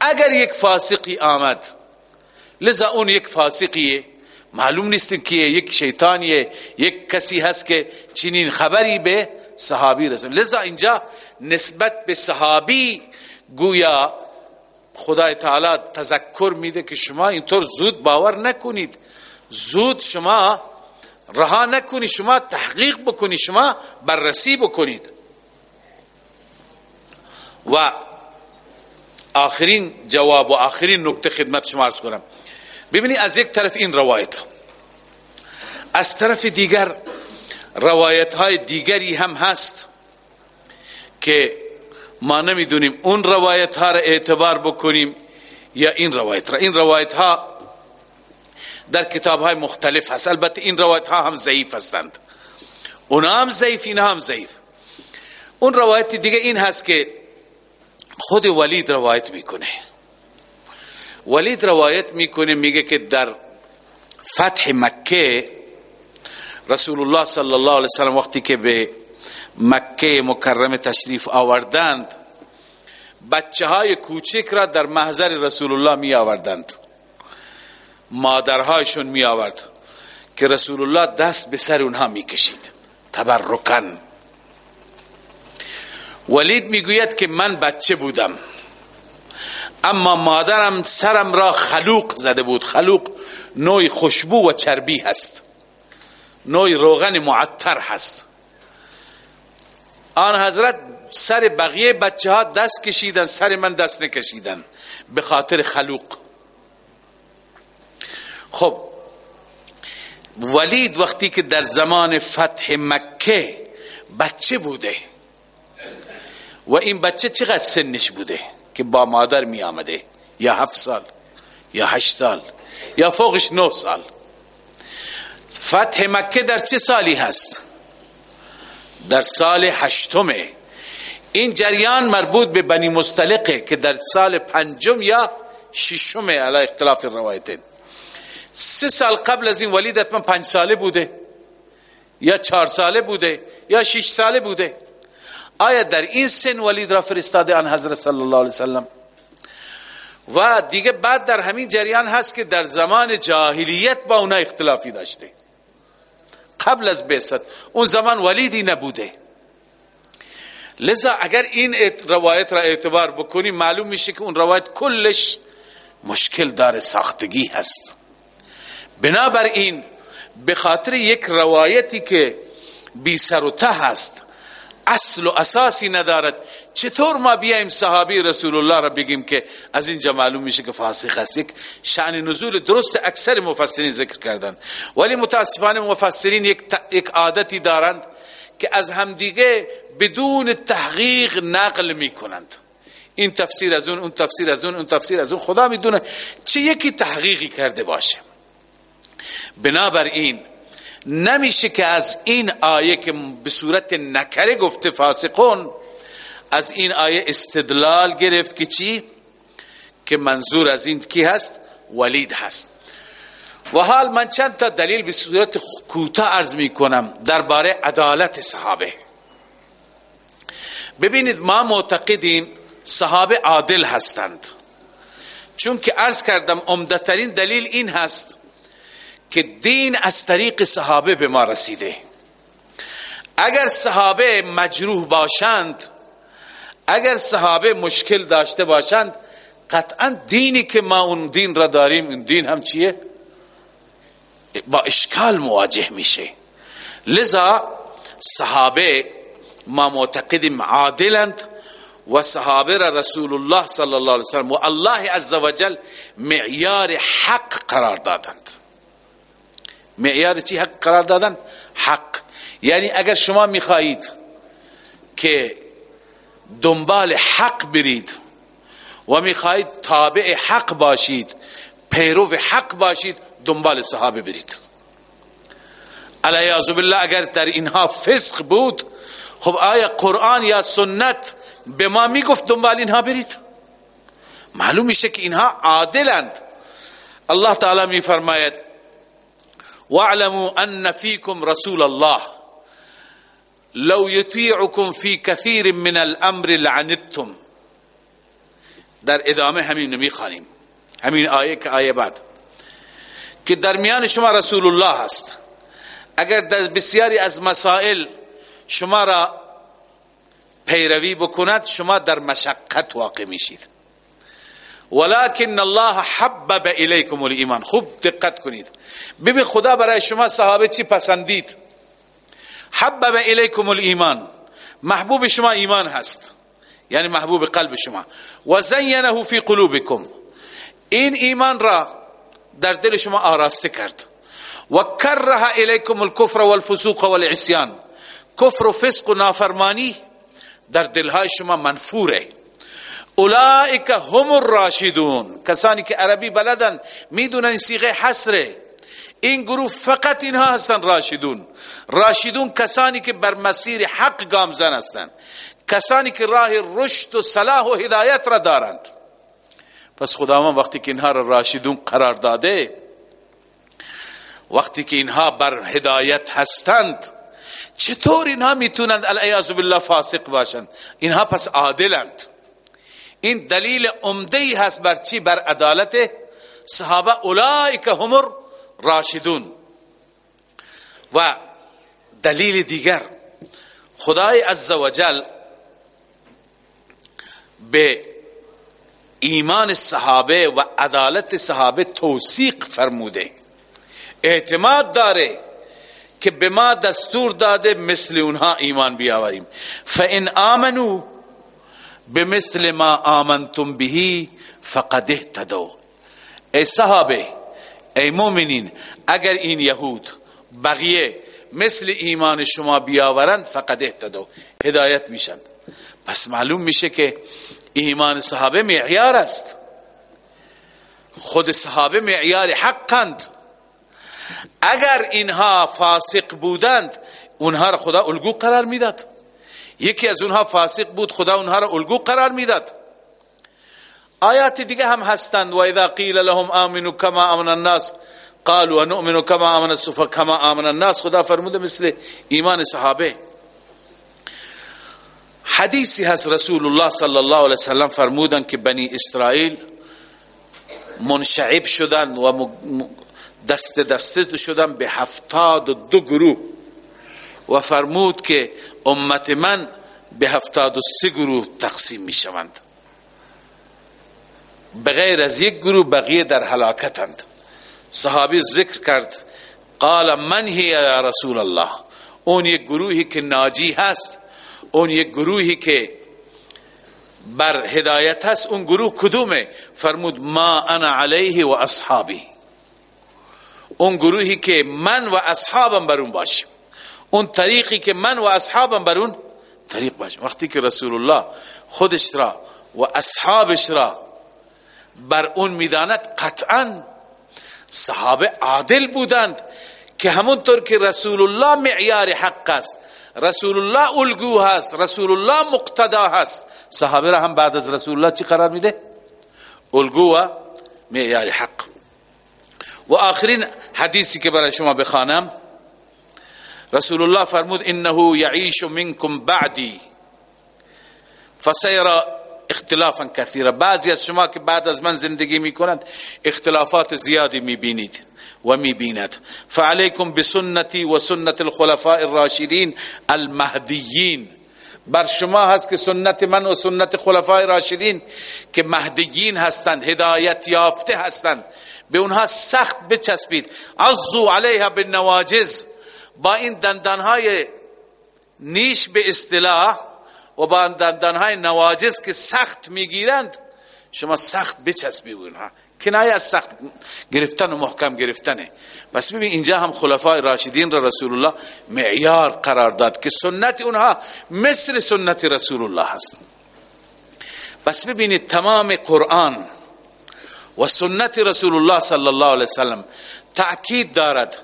S1: اگر یک فاسقی آمد لذا اون یک فاسقیه معلوم نیستیم که یک شیطانیه یک کسی هست که چنین خبری به صحابی رسول لذا اینجا نسبت به صحابی گویا خدای تعالی تذکر میده که شما اینطور زود باور نکنید زود شما رها نکنید شما تحقیق بکنید شما بررسی بکنید و آخرین جواب و آخرین نکته خدمت شما ارز کنم ببینی از یک طرف این روایت از طرف دیگر روایت های دیگری هم هست که ما نمیدونیم اون روایت ها را اعتبار بکنیم یا این روایت را این روایت ها در کتاب های مختلف هست البته این روایت ها هم ضعیف هستند اونا هم ضعیف این هم ضعیف اون روایت دیگه این هست که خود ولید روایت میکنه ولید روایت میکنه میگه که در فتح مکه رسول الله صلی الله علیه وسلم وقتی که به مکه مکرم تشریف آوردند بچه های کوچک را در محضر رسول الله می آوردند مادرهایشون می آورد که رسول الله دست به سر اونها می کشید تبرکن ولید میگوید که من بچه بودم اما مادرم سرم را خلوق زده بود خلوق نوع خوشبو و چربی هست نوع روغن معطر هست آن حضرت سر بقیه بچه ها دست کشیدن سر من دست نکشیدن به خاطر خلوق خب ولید وقتی که در زمان فتح مکه بچه بوده و این بچه چقدر سنش بوده که با مادر می آمده یا هفت سال یا هشت سال یا فوقش نه سال فتح مکه در چه سالی هست؟ در سال هشتمه این جریان مربوط به بنی مستلقه که در سال پنجم یا ششمه علی اختلاف روایتین سه سال قبل از این ولید من پنج ساله بوده یا چهار ساله بوده یا شش ساله بوده آیا در این سن ولید را فرستاده آن حضرت صلی الله علیه وسلم و دیگه بعد در همین جریان هست که در زمان جاهلیت با اونا اختلافی داشته قبل از بیست اون زمان ولیدی نبوده لذا اگر این روایت را اعتبار بکنی معلوم میشه که اون روایت کلش مشکل داره ساختگی هست بنابراین به خاطر یک روایتی که بی سر و ته هست اصل و اساسی ندارد چطور ما بیایم صحابی رسول الله را بگیم که از اینجا معلوم میشه که فاسق است یک شعن نزول درست اکثر مفسرین ذکر کردن ولی متاسفانه مفسرین یک عادتی دارند که از همدیگه بدون تحقیق نقل میکنند این تفسیر از اون اون تفسیر از اون اون تفسیر از اون خدا میدونه چه یکی تحقیقی کرده باشه بنابر این نمیشه که از این آیه که به صورت نکره گفته فاسقون از این آیه استدلال گرفت که چی؟ که منظور از این کی هست؟ ولید هست و حال من چند تا دلیل به صورت کوتاه عرض می کنم درباره عدالت صحابه ببینید ما معتقدیم صحابه عادل هستند چون که عرض کردم عمدترین دلیل این هست که دین از طریق صحابه به ما رسیده اگر صحابه مجروح باشند اگر صحابه مشکل داشته باشند قطعا دینی که ما اون دین را داریم اون دین هم چیه؟ با اشکال مواجه میشه لذا صحابه ما معتقدیم عادلند و صحابه را رسول الله صلی الله علیه وسلم و الله عزوجل معیار حق قرار دادند معیار چی حق قرار دادن حق یعنی اگر شما میخواهید که دنبال حق برید و میخواهید تابع حق باشید پیرو حق باشید دنبال صحابه برید علیه بالله اگر در اینها فسق بود خب آیا قرآن یا سنت به ما میگفت دنبال اینها برید معلوم میشه که اینها عادلند الله تعالی میفرماید واعلموا أن فيكم رسول الله لو يطيعكم في كثير من الامر لعنتم در ادامه همین میخوانیم همین آیه که آیه بعد که در میان شما رسول الله است اگر در بسیاری از مسائل شما را پیروی بکند شما در مشقت واقع میشید ولكن الله حبب الیکم الايمان خوب دقت کنید ببین خدا برای شما صحابه چی پسندید حبب الیکم الايمان محبوب شما ایمان هست یعنی محبوب قلب شما و زینه فی قلوبکم این ایمان را در دل شما آراسته کرد و کره الیکم الكفر والفسوق والعصیان کفر و فسق و نافرمانی در دلهای شما منفوره اولئک هم الراشدون کسانی که عربی بلدن میدونن این سیغه حسره این گروه فقط اینها هستن راشدون راشدون کسانی که بر مسیر حق گامزن هستند کسانی که راه رشد و صلاح و هدایت را دارند پس خداوند وقتی که اینها را راشدون قرار داده وقتی که اینها بر هدایت هستند چطور اینها میتونند العیاذ بالله فاسق باشند اینها پس عادلند این دلیل عمده ای هست بر چی بر عدالت صحابه اولئک هم راشدون و دلیل دیگر خدای عزوجل به ایمان صحابه و عدالت صحابه توثیق فرموده اعتماد داره که به ما دستور داده مثل اونها ایمان بیاوریم فان آمنو بمثل ما آمنتم بهی فقد اهتدو ای صحابه ای مؤمنین اگر این یهود بقیه مثل ایمان شما بیاورند فقد اهتدو هدایت میشن پس معلوم میشه که ایمان صحابه معیار است خود صحابه معیار حقند اگر اینها فاسق بودند اونها را خدا الگو قرار میداد یکی از اونها فاسق بود خدا اونها را الگو قرار میداد آیات دیگه هم هستند و اذا قیل لهم امنوا کما آمن الناس قالوا نؤمنو کما آمن السفهاء کما آمن الناس خدا فرموده مثل ایمان صحابه حدیثی هست رسول الله صلی الله علیه وسلم فرمودن که بنی اسرائیل منشعب شدن و دست دسته شدن به هفتاد و دو گروه و فرمود که امت من به هفتاد و سه گروه تقسیم می شوند بغیر از یک گروه بقیه در حلاکتند صحابی ذکر کرد قال من هی یا رسول الله اون یک گروهی که ناجی هست اون یک گروهی که بر هدایت هست اون گروه کدومه فرمود ما انا علیه و اصحابی اون گروهی که من و اصحابم بر اون باشیم اون طریقی که من و اصحابم بر اون طریق باشیم وقتی که رسول الله خودش را و اصحابش را بر اون میداند قطعا صحابه عادل بودند که همونطور که رسول الله معیار حق است رسول الله الگو هست رسول الله مقتدا هست صحابه را هم بعد از رسول الله چی قرار میده؟ الگو و معیار حق و آخرین حدیثی که برای شما بخوانم رسول الله فرمود انه یعیش منکم بعدی فسیر اختلافا کثیره بعضی از شما که بعد از من زندگی میکنند اختلافات زیادی میبینید و میبیند فعلیکم بسنتی و سنت الخلفاء الراشدین المهدیین بر شما هست که سنت من و سنت خلفاء راشدین که مهدیین هستند هدایت یافته هستند به اونها سخت بچسبید عزو علیها بالنواجز با این دندانهای نیش به اصطلاح و با دندانهای نواجز که سخت میگیرند شما سخت بچسبی ها کنایه از سخت گرفتن و محکم گرفتنه پس ببین اینجا هم خلفای راشدین را رسول الله معیار قرار داد که سنت اونها مثل سنت رسول الله هست پس ببینید تمام قرآن و سنت رسول الله صلی الله علیه وسلم تأکید دارد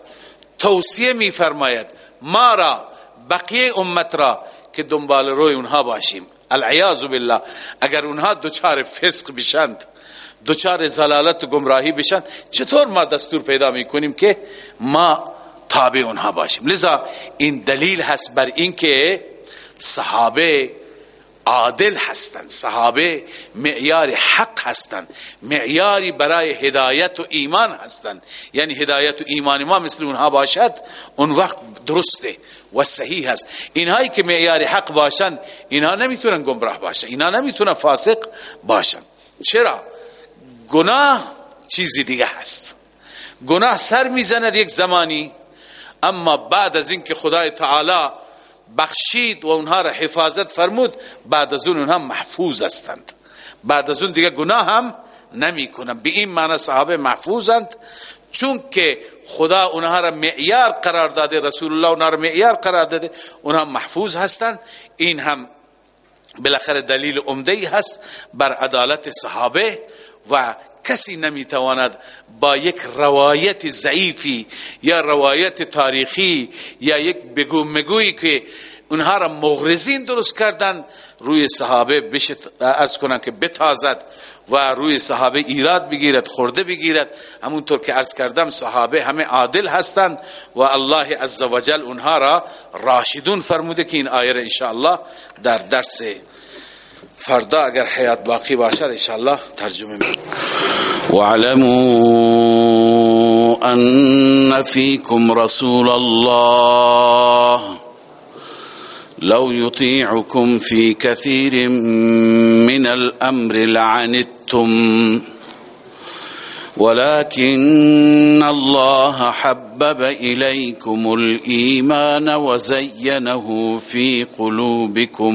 S1: توصیه میفرماید ما را بقیه امت را که دنبال روی اونها باشیم العیاذ بالله اگر اونها دوچار فسق بشند دوچار زلالت و گمراهی بشند چطور ما دستور پیدا میکنیم که ما تابع اونها باشیم لذا این دلیل هست بر اینکه صحابه عادل هستند صحابه معیار حق هستند معیاری برای هدایت و ایمان هستند یعنی هدایت و ایمان ما مثل اونها باشد اون وقت درسته و صحیح هست اینهایی که معیار حق باشند اینها نمیتونن گمراه باشند اینها نمیتونن فاسق باشند چرا گناه چیزی دیگه هست گناه سر میزند یک زمانی اما بعد از اینکه خدای تعالی بخشید و اونها را حفاظت فرمود بعد از اون اونها محفوظ هستند بعد از اون دیگه گناه هم نمی کنند به این معنی صحابه محفوظند چون که خدا اونها را معیار قرار داده رسول الله اونها را معیار قرار داده اونها محفوظ هستند این هم بالاخره دلیل عمده ای هست بر عدالت صحابه و کسی نمیتواند با یک روایت ضعیفی یا روایت تاریخی یا یک بگو مگوی که اونها را مغرزین درست کردن روی صحابه بشت از کنن که بتازد و روی صحابه ایراد بگیرد خورده بگیرد همونطور که ارز کردم صحابه همه عادل هستند و الله عزوجل اونها را راشدون فرموده که این آیه را انشاءالله در درس فردا اگر حیات باقی باشد انشاءالله ترجمه می واعلموا ان فيكم رسول الله لو يطيعكم في كثير من الامر لعنتم ولكن الله حبب إليكم الإيمان وزينه في قلوبكم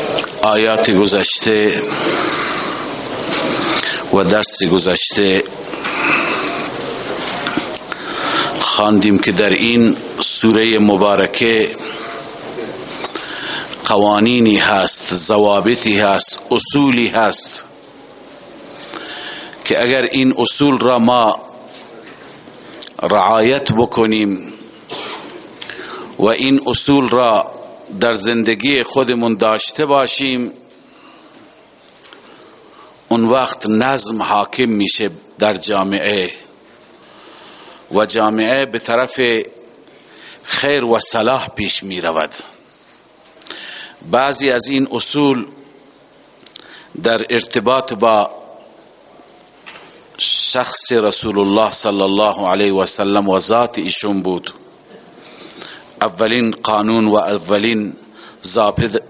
S1: آیات گذشته و درس گذشته خواندیم که در این سوره مبارکه قوانینی هست ضوابطی هست اصولی هست که اگر این اصول را ما رعایت بکنیم و این اصول را در زندگی خودمون داشته باشیم اون وقت نظم حاکم میشه در جامعه و جامعه به طرف خیر و صلاح پیش میرود بعضی از این اصول در ارتباط با شخص رسول الله صلی الله علیه و سلم و ذات ایشون بود اولین قانون و اولین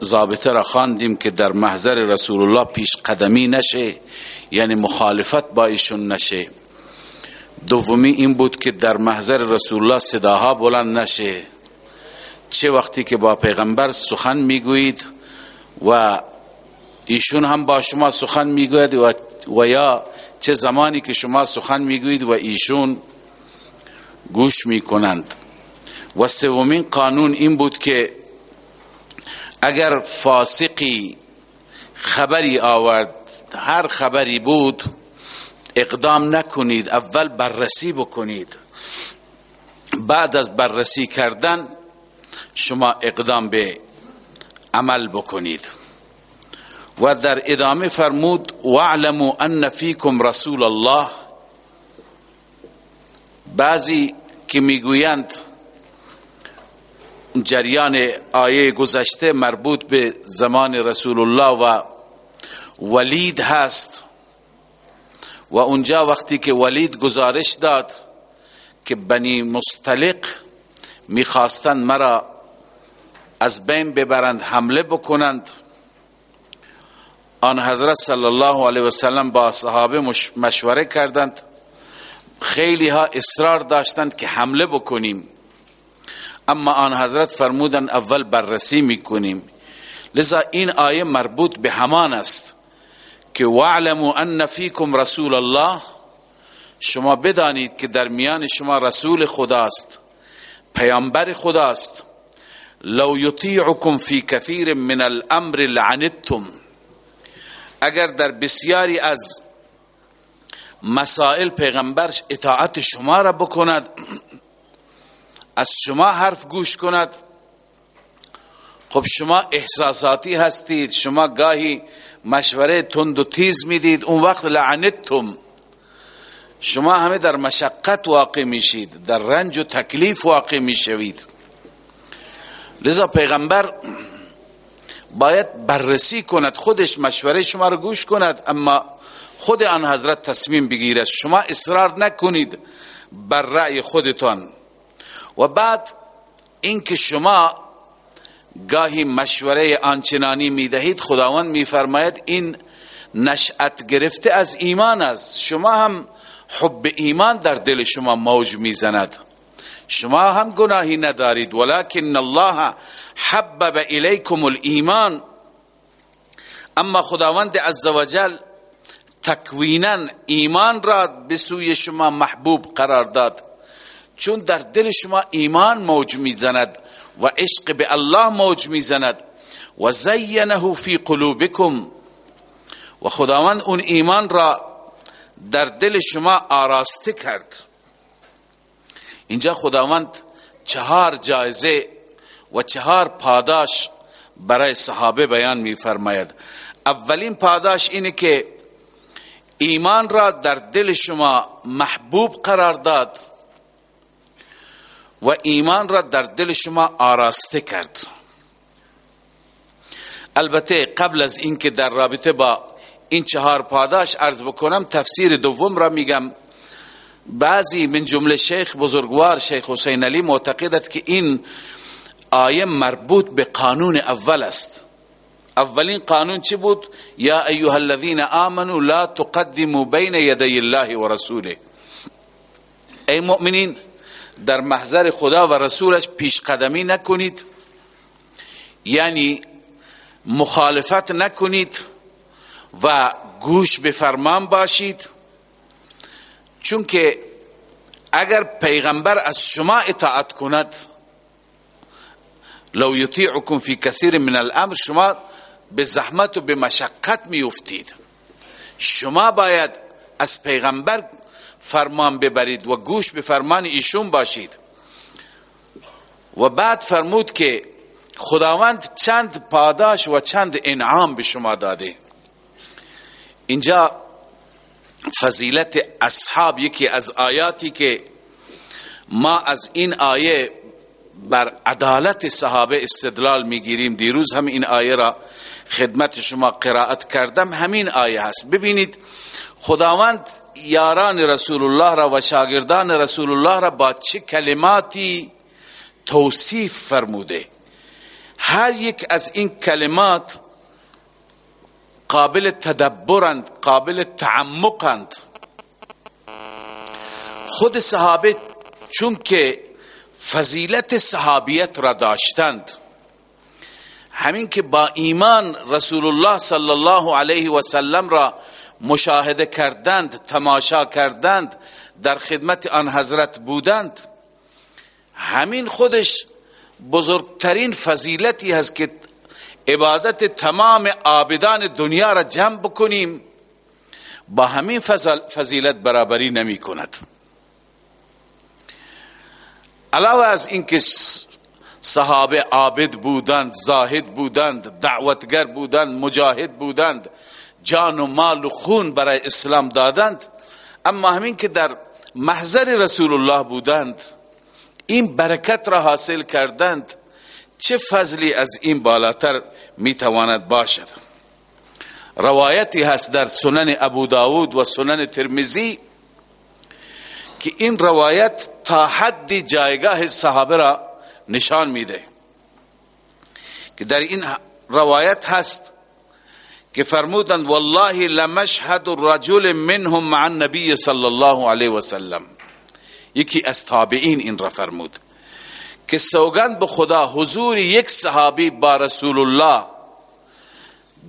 S1: ضابطه را خواندیم که در محضر رسول الله پیش قدمی نشه یعنی مخالفت با ایشون نشه دومی این بود که در محضر رسول الله صداها بلند نشه چه وقتی که با پیغمبر سخن میگویید و ایشون هم با شما سخن میگوید و, و یا چه زمانی که شما سخن میگوید و ایشون گوش میکنند و سومین قانون این بود که اگر فاسقی خبری آورد هر خبری بود اقدام نکنید اول بررسی بکنید بعد از بررسی کردن شما اقدام به عمل بکنید و در ادامه فرمود وعلمو ان فیکم رسول الله بعضی که میگویند جریان آیه گذشته مربوط به زمان رسول الله و ولید هست و اونجا وقتی که ولید گزارش داد که بنی مستلق میخواستن مرا از بین ببرند حمله بکنند آن حضرت صلی الله علیه وسلم با صحابه مشوره کردند خیلی ها اصرار داشتند که حمله بکنیم اما آن حضرت فرمودن اول بررسی میکنیم لذا این آیه مربوط به همان است که وعلمو ان فیکم رسول الله شما بدانید که در میان شما رسول خداست پیامبر خداست لو یطیعکم فی کثیر من الامر لعنتم اگر در بسیاری از مسائل پیغمبرش اطاعت شما را بکند از شما حرف گوش کند خب شما احساساتی هستید شما گاهی مشوره تند و تیز میدید اون وقت لعنتتم شما همه در مشقت واقع میشید در رنج و تکلیف واقع میشوید لذا پیغمبر باید بررسی کند خودش مشوره شما رو گوش کند اما خود آن حضرت تصمیم بگیرد شما اصرار نکنید بر رأی خودتان و بعد اینکه شما گاهی مشوره آنچنانی میدهید خداوند میفرماید این نشأت گرفته از ایمان است شما هم حب ایمان در دل شما موج میزند شما هم گناهی ندارید ولكن الله حبب الیکم الایمان اما خداوند عزوجل تکوینا ایمان را به سوی شما محبوب قرار داد چون در دل شما ایمان موج میزند و عشق به الله موج میزند و زینه فی قلوبکم و خداوند اون ایمان را در دل شما آراسته کرد اینجا خداوند چهار جایزه و چهار پاداش برای صحابه بیان میفرماید اولین پاداش اینه که ایمان را در دل شما محبوب قرار داد و ایمان را در دل شما آراسته کرد البته قبل از اینکه در رابطه با این چهار پاداش عرض بکنم تفسیر دوم را میگم بعضی من جمله شیخ بزرگوار شیخ حسین علی معتقدت که این آیه مربوط به قانون اول است اولین قانون چی بود یا ایوها الذین آمنوا لا تقدموا بین یدی الله و رسوله ای مؤمنین در محضر خدا و رسولش پیش قدمی نکنید یعنی مخالفت نکنید و گوش به فرمان باشید چون که اگر پیغمبر از شما اطاعت کند لو یطیعکم فی کثیر من الامر شما به زحمت و به مشقت میفتید شما باید از پیغمبر فرمان ببرید و گوش به فرمان ایشون باشید و بعد فرمود که خداوند چند پاداش و چند انعام به شما داده اینجا فضیلت اصحاب یکی از آیاتی که ما از این آیه بر عدالت صحابه استدلال میگیریم دیروز هم این آیه را خدمت شما قرائت کردم همین آیه هست ببینید خداوند یاران رسول الله را و شاگردان رسول الله را با چه کلماتی توصیف فرموده هر یک از این کلمات قابل تدبرند قابل تعمقند خود صحابه چون که فضیلت صحابیت را داشتند همین که با ایمان رسول الله صلی الله علیه و سلم را مشاهده کردند تماشا کردند در خدمت آن حضرت بودند همین خودش بزرگترین فضیلتی هست که عبادت تمام عابدان دنیا را جمع بکنیم با همین فضیلت برابری نمی کند علاوه از اینکه صحابه عابد بودند زاهد بودند دعوتگر بودند مجاهد بودند جان و مال و خون برای اسلام دادند اما همین که در محضر رسول الله بودند این برکت را حاصل کردند چه فضلی از این بالاتر میتواند باشد روایتی هست در سنن ابو داود و سنن ترمیزی که این روایت تا حد جایگاه صحابه را نشان میده که در این روایت هست که فرمودند والله لمشهد رجل منهم مع النبی صلی الله علیه و یکی از تابعین این را فرمود که سوگند به خدا حضور یک صحابی با رسول الله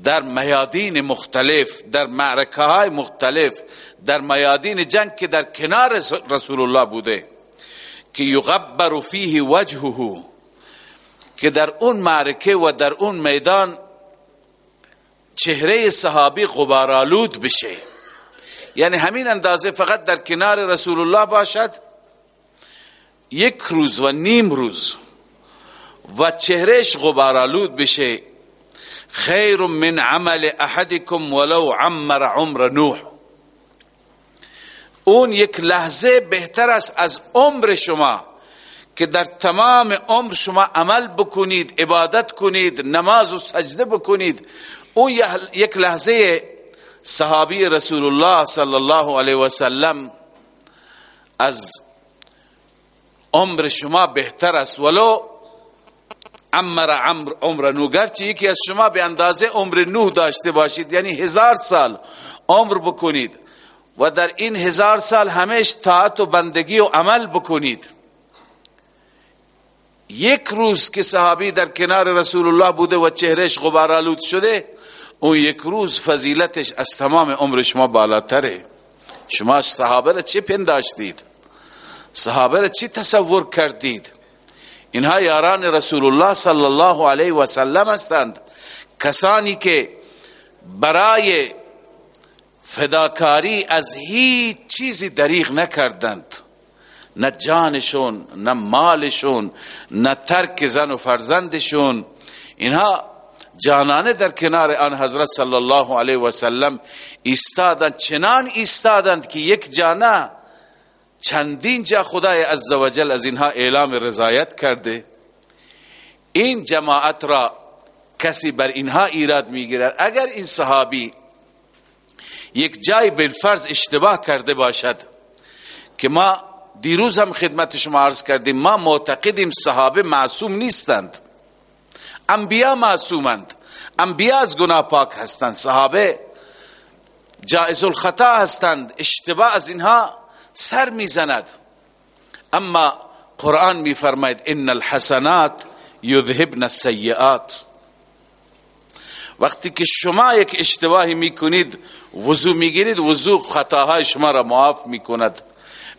S1: در میادین مختلف در معرکه های مختلف در میادین جنگ که در کنار رسول الله بوده که یغبر فیه وجهه که در اون معرکه و در اون میدان چهره صحابی غبارالود بشه یعنی همین اندازه فقط در کنار رسول الله باشد یک روز و نیم روز و چهرهش غبارالود بشه خیر من عمل احدکم ولو عمر عمر نوح اون یک لحظه بهتر است از عمر شما که در تمام عمر شما عمل بکنید عبادت کنید نماز و سجده بکنید اون یک لحظه صحابی رسول الله صلی الله علیه و سلم از عمر شما بهتر است ولو عمر عمر عمر نو یکی از شما به اندازه عمر نو داشته باشید یعنی هزار سال عمر بکنید و در این هزار سال همیش طاعت و بندگی و عمل بکنید یک روز که صحابی در کنار رسول الله بوده و چهرش غبارالود شده اون یک روز فضیلتش از تمام عمر شما بالاتره شما صحابه را چی پنداشتید صحابه را چه تصور کردید اینها یاران رسول الله صلی الله علیه و سلم هستند کسانی که برای فداکاری از هیچ چیزی دریغ نکردند نه جانشون نه مالشون نه ترک زن و فرزندشون اینها جانانه در کنار آن حضرت صلی الله علیه و سلم استادند. چنان استادند که یک جانا چندین جا خدای عزوجل از اینها اعلام رضایت کرده این جماعت را کسی بر اینها ایراد میگیرد اگر این صحابی یک جای بالفرض اشتباه کرده باشد که ما دیروز هم خدمت شما عرض کردیم ما معتقدیم صحابه معصوم نیستند انبیا معصومند انبیا از گناه پاک هستند صحابه جائز الخطا هستند اشتباه از اینها سر میزند اما قرآن میفرماید ان الحسنات یذهبن السیئات وقتی که شما یک اشتباهی میکنید وضو میگیرید وضو خطاهای شما را معاف میکند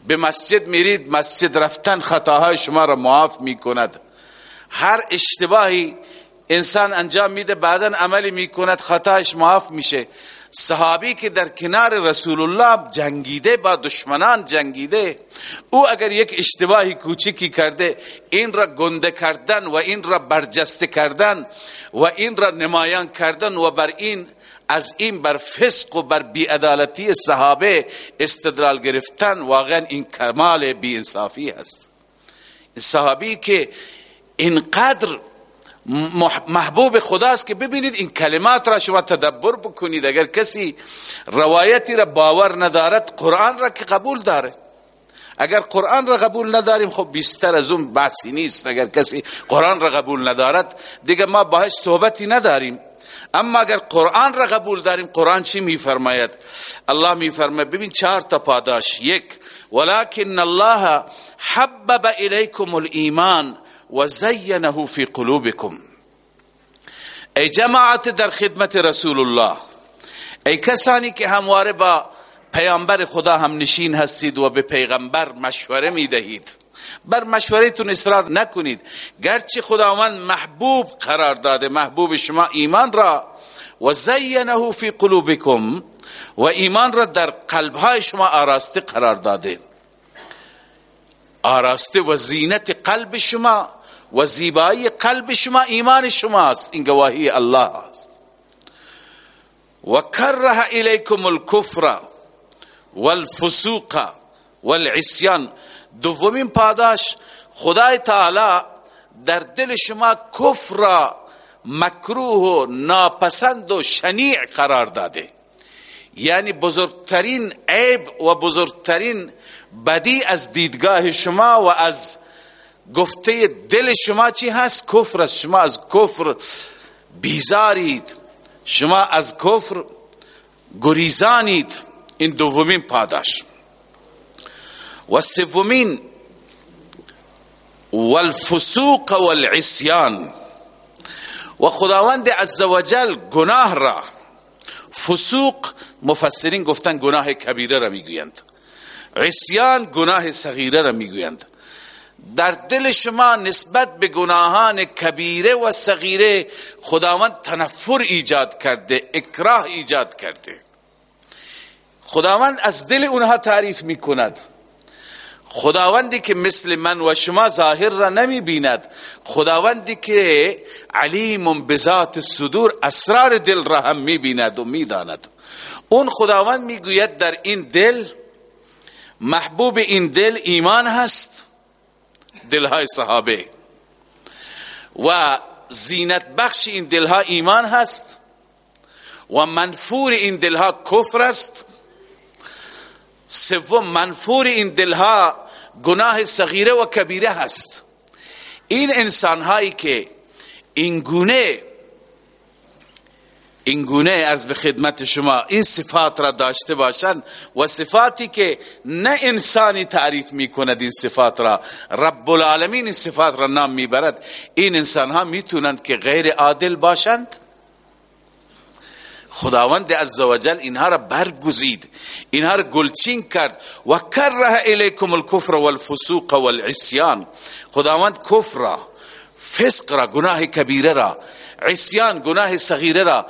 S1: به مسجد میرید مسجد رفتن خطاهای شما را معاف میکند هر اشتباهی انسان انجام میده بعدا عملی میکند خطاش معاف میشه صحابی که در کنار رسول الله جنگیده با دشمنان جنگیده او اگر یک اشتباهی کوچکی کرده این را گنده کردن و این را برجسته کردن و این را نمایان کردن و بر این از این بر فسق و بر بیعدالتی صحابه استدلال گرفتن واقعا این کمال بیانصافی هست صحابی که اینقدر محبوب خداست که ببینید این کلمات را شما تدبر بکنید اگر کسی روایتی را باور ندارد قرآن را که قبول داره اگر قرآن را قبول نداریم خب بیشتر از اون بحثی نیست اگر کسی قرآن را قبول ندارد دیگه ما باهاش صحبتی نداریم اما اگر قرآن را قبول داریم قرآن چی میفرماید الله میفرماید ببین چهار تا پاداش یک ولكن الله حبب الیکم الایمان و زینه فی قلوبکم ای جماعت در خدمت رسول الله ای کسانی که همواره با پیامبر خدا هم نشین هستید و به پیغمبر مشوره می دهید بر مشورتون اصرار نکنید گرچه خداوند محبوب قرار داده محبوب شما ایمان را و زینه فی قلوبکم و ایمان را در قلبهای شما آراسته قرار داده آراسته و زینت قلب شما و زیبایی قلب شما ایمان شما است این گواهی الله است و کرها الیکم الكفر والفسوق والعصیان دومین پاداش خدای تعالی در دل شما کفر مکروه و ناپسند و شنیع قرار داده یعنی بزرگترین عیب و بزرگترین بدی از دیدگاه شما و از گفته دل شما چی هست کفر است شما از کفر بیزارید شما از کفر گریزانید این دومین پاداش و سومین والفسوق والعصيان و خداوند عزوجل گناه را فسوق مفسرین گفتن گناه کبیره را میگویند عصیان گناه صغیره را میگویند در دل شما نسبت به گناهان کبیره و صغیره خداوند تنفر ایجاد کرده اکراه ایجاد کرده خداوند از دل اونها تعریف می کند خداوندی که مثل من و شما ظاهر را نمی بیند خداوندی که علیم بذات صدور اسرار دل را هم می بیند و می داند اون خداوند میگوید در این دل محبوب این دل ایمان هست دلهای صحابه و زینت بخش این دلها ایمان هست و منفور این دلها کفر است سوم منفور این دلها گناه صغیره و کبیره هست این هایی که این گونه این گونه از به خدمت شما این صفات را داشته باشند و صفاتی که نه انسانی تعریف می کند این صفات را رب العالمین این صفات را نام می برد این انسان ها می تونند که غیر عادل باشند خداوند جل اینها را برگزید اینها را گلچین کرد و ره الیکم الكفر والفسوق والعسیان خداوند کفر را فسق را گناه کبیره را عسیان گناه صغیره را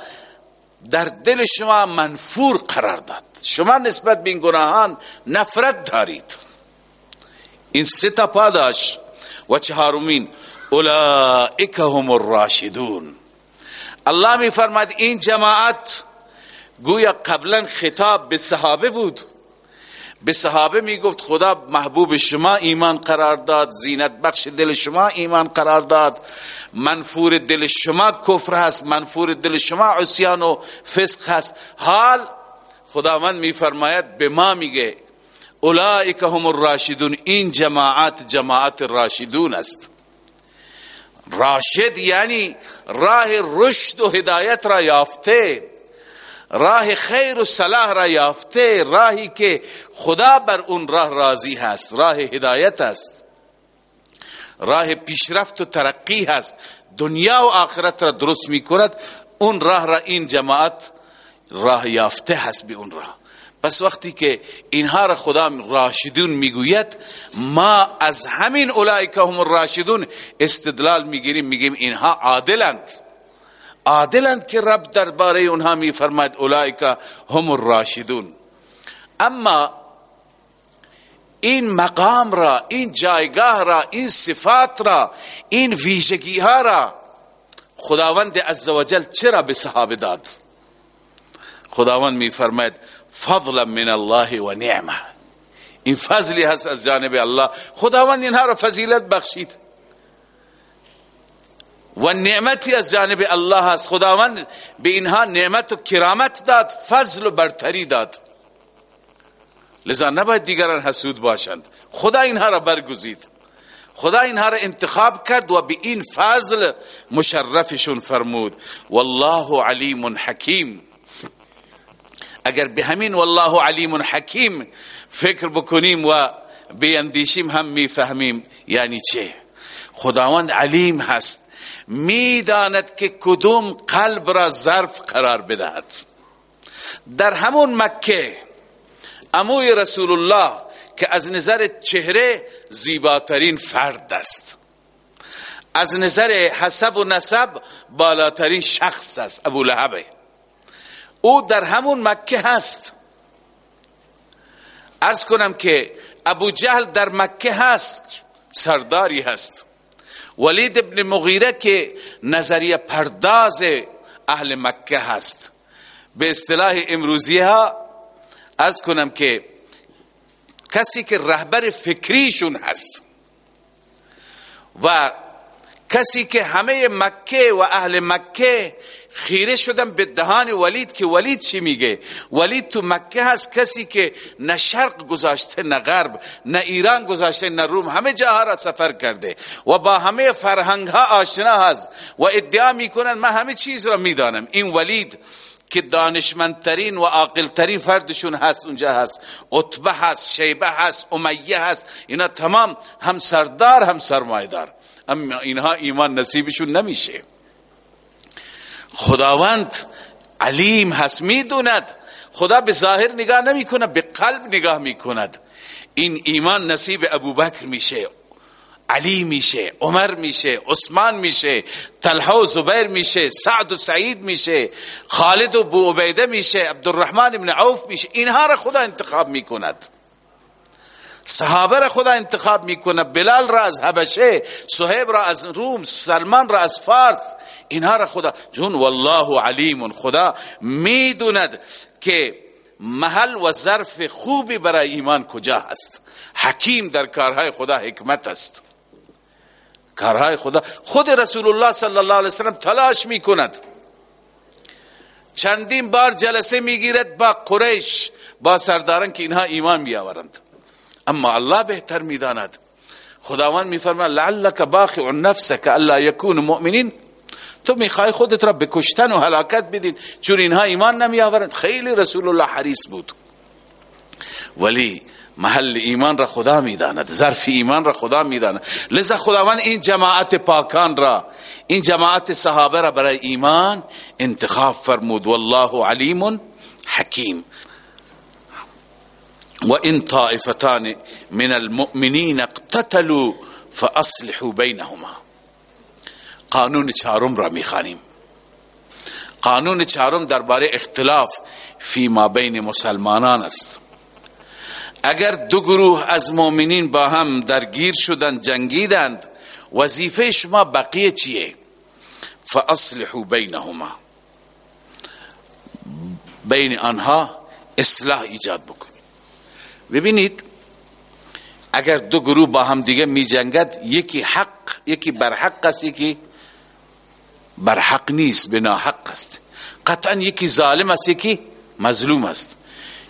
S1: در دل شما منفور قرار داد شما نسبت به این گناهان نفرت دارید این سه تا پاداش و چهارمین اولئک هم الراشدون الله می فرماید این جماعت گویا قبلا خطاب به صحابه بود به صحابه میگفت خدا محبوب شما ایمان قرار داد زینت بخش دل شما ایمان قرار داد منفور دل شما کفر هست منفور دل شما عصیان و فسق هست حال خداوند میفرماید به ما میگه اولائک هم الراشدون این جماعت جماعت راشدون است راشد یعنی راه رشد و هدایت را یافته راه خیر و صلاح را یافته راهی که خدا بر اون راه راضی هست راه هدایت است راه پیشرفت و ترقی هست دنیا و آخرت را درست می کند اون راه را این جماعت راه یافته هست به اون راه پس وقتی که اینها را خدا راشدون میگوید ما از همین که هم الراشدون استدلال میگیریم میگیم اینها عادلند عادلند که رب درباره اونها میفرماید اولئک هم الراشدون اما این مقام را این جایگاه را این صفات را این ویژگی ها را خداوند عزوجل چرا به صحابه داد خداوند میفرماید فضلا من الله و نعمه این فضلی هست از جانب الله خداوند اینها را فضیلت بخشید و نعمتی از جانب الله است خداوند به اینها نعمت و کرامت داد فضل و برتری داد لذا نباید دیگران حسود باشند خدا اینها را برگزید خدا اینها را انتخاب کرد و به این فضل مشرفشون فرمود والله علیم حکیم اگر به همین والله علیم حکیم فکر بکنیم و بیندیشیم هم میفهمیم یعنی چه خداوند علیم هست میداند که کدوم قلب را ظرف قرار بدهد در همون مکه اموی رسول الله که از نظر چهره زیباترین فرد است از نظر حسب و نسب بالاترین شخص است ابو لحبه او در همون مکه هست ارز کنم که ابو جهل در مکه هست سرداری هست ولید ابن مغیره که نظریه پرداز اهل مکه هست به اصطلاح امروزی ها از کنم که کسی که رهبر فکریشون هست و کسی که همه مکه و اهل مکه خیره شدن به دهان ولید که ولید چی میگه ولید تو مکه هست کسی که نه شرق گذاشته نه غرب نه ایران گذاشته نه روم همه جاها را سفر کرده و با همه فرهنگ ها آشنا هست و ادعا میکنن من همه چیز را میدانم این ولید که دانشمندترین و عاقلترین فردشون هست اونجا هست قطبه هست شیبه هست امیه هست اینا تمام هم سردار هم سرمایدار اما اینها ایمان نصیبشون نمیشه خداوند علیم هست میدوند خدا به ظاهر نگاه نمی به قلب نگاه می کند این ایمان نصیب ابوبکر میشه علی میشه عمر میشه عثمان میشه طلحه و زبیر میشه سعد و سعید میشه خالد و بو عبیده میشه عبدالرحمن ابن عوف میشه اینها را خدا انتخاب کند صحابه را خدا انتخاب میکنه بلال را از حبشه صحیب را از روم سلمان را از فارس اینها را خدا جون والله علیم خدا میدوند که محل و ظرف خوبی برای ایمان کجا هست حکیم در کارهای خدا حکمت است کارهای خدا خود رسول الله صلی الله علیه وسلم تلاش می کند چندین بار جلسه میگیرد گیرد با قریش با سرداران که اینها ایمان بیاورند اما الله بهتر میداند خداوند میفرماید لعلک باخع نفسک الا یکون مؤمنین تو میخوای خودت را بکشتن و هلاکت بدین چون اینها ایمان آورند. خیلی رسول الله حریص بود ولی محل ایمان را خدا میداند ظرف ایمان را خدا میداند لذا خداوند این جماعت پاکان را این جماعت صحابه را برای ایمان انتخاب فرمود والله علیم حکیم و این طائفتان من المؤمنین اقتتلوا فاصلحوا بینهما قانون چارم را میخانیم قانون در درباره اختلاف فی ما بین مسلمانان است اگر دو گروه از مؤمنین با هم درگیر شدند جنگیدند وظیفه شما بقیه چیه فاصلحوا بینهما بین آنها اصلاح ایجاد بکن ببینید اگر دو گروه با هم دیگه می جنگد یکی حق یکی برحق است یکی برحق نیست به حق است قطعا یکی ظالم است یکی مظلوم است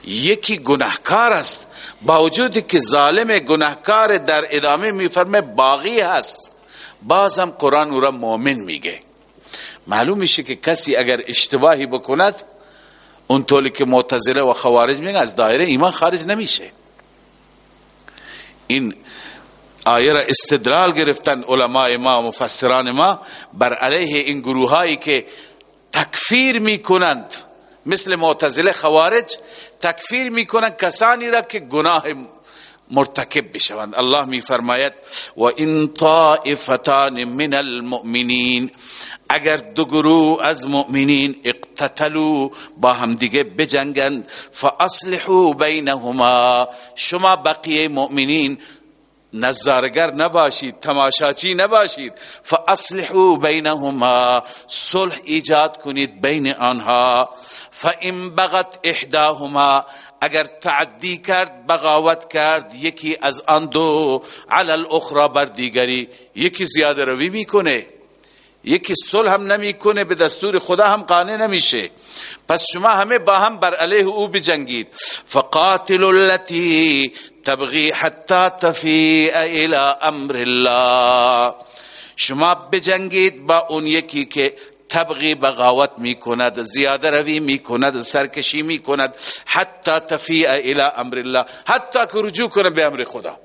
S1: یکی گناهکار است با وجودی که ظالم گناهکار در ادامه میفرمه باقی هست بازم قرآن او را مؤمن میگه معلوم میشه که کسی اگر اشتباهی بکند اون طولی که معتزله و خوارج میگن از دایره ایمان خارج نمیشه این آیه را استدلال گرفتن علماء ما و مفسران ما بر علیه این گروه هایی که تکفیر میکنند مثل معتزله خوارج تکفیر میکنند کسانی را که گناه مرتکب بشوند الله میفرماید و این طائفتان من المؤمنین اگر دو گروه از مؤمنین اقتتلو با همدیگه بجنگند فاصلحو بینهما شما بقیه مؤمنین نظارگر نباشید تماشاچی نباشید فاصلحو بینهما صلح ایجاد کنید بین آنها فان بغت احداهما اگر تعدی کرد بغاوت کرد یکی از آن دو علی الاخرى بر دیگری یکی زیاده روی میکنه یکی صلح هم نمیکنه به دستور خدا هم قانع نمیشه پس شما همه با هم بر علیه او بجنگید فقاتل التي تبغي حتى تفیع الى امر الله شما بجنگید با اون یکی که تبغی بغاوت می کند زیاده روی می کند سرکشی می کند حتی تفیع الى امر الله حتی که رجوع کنه به امر خدا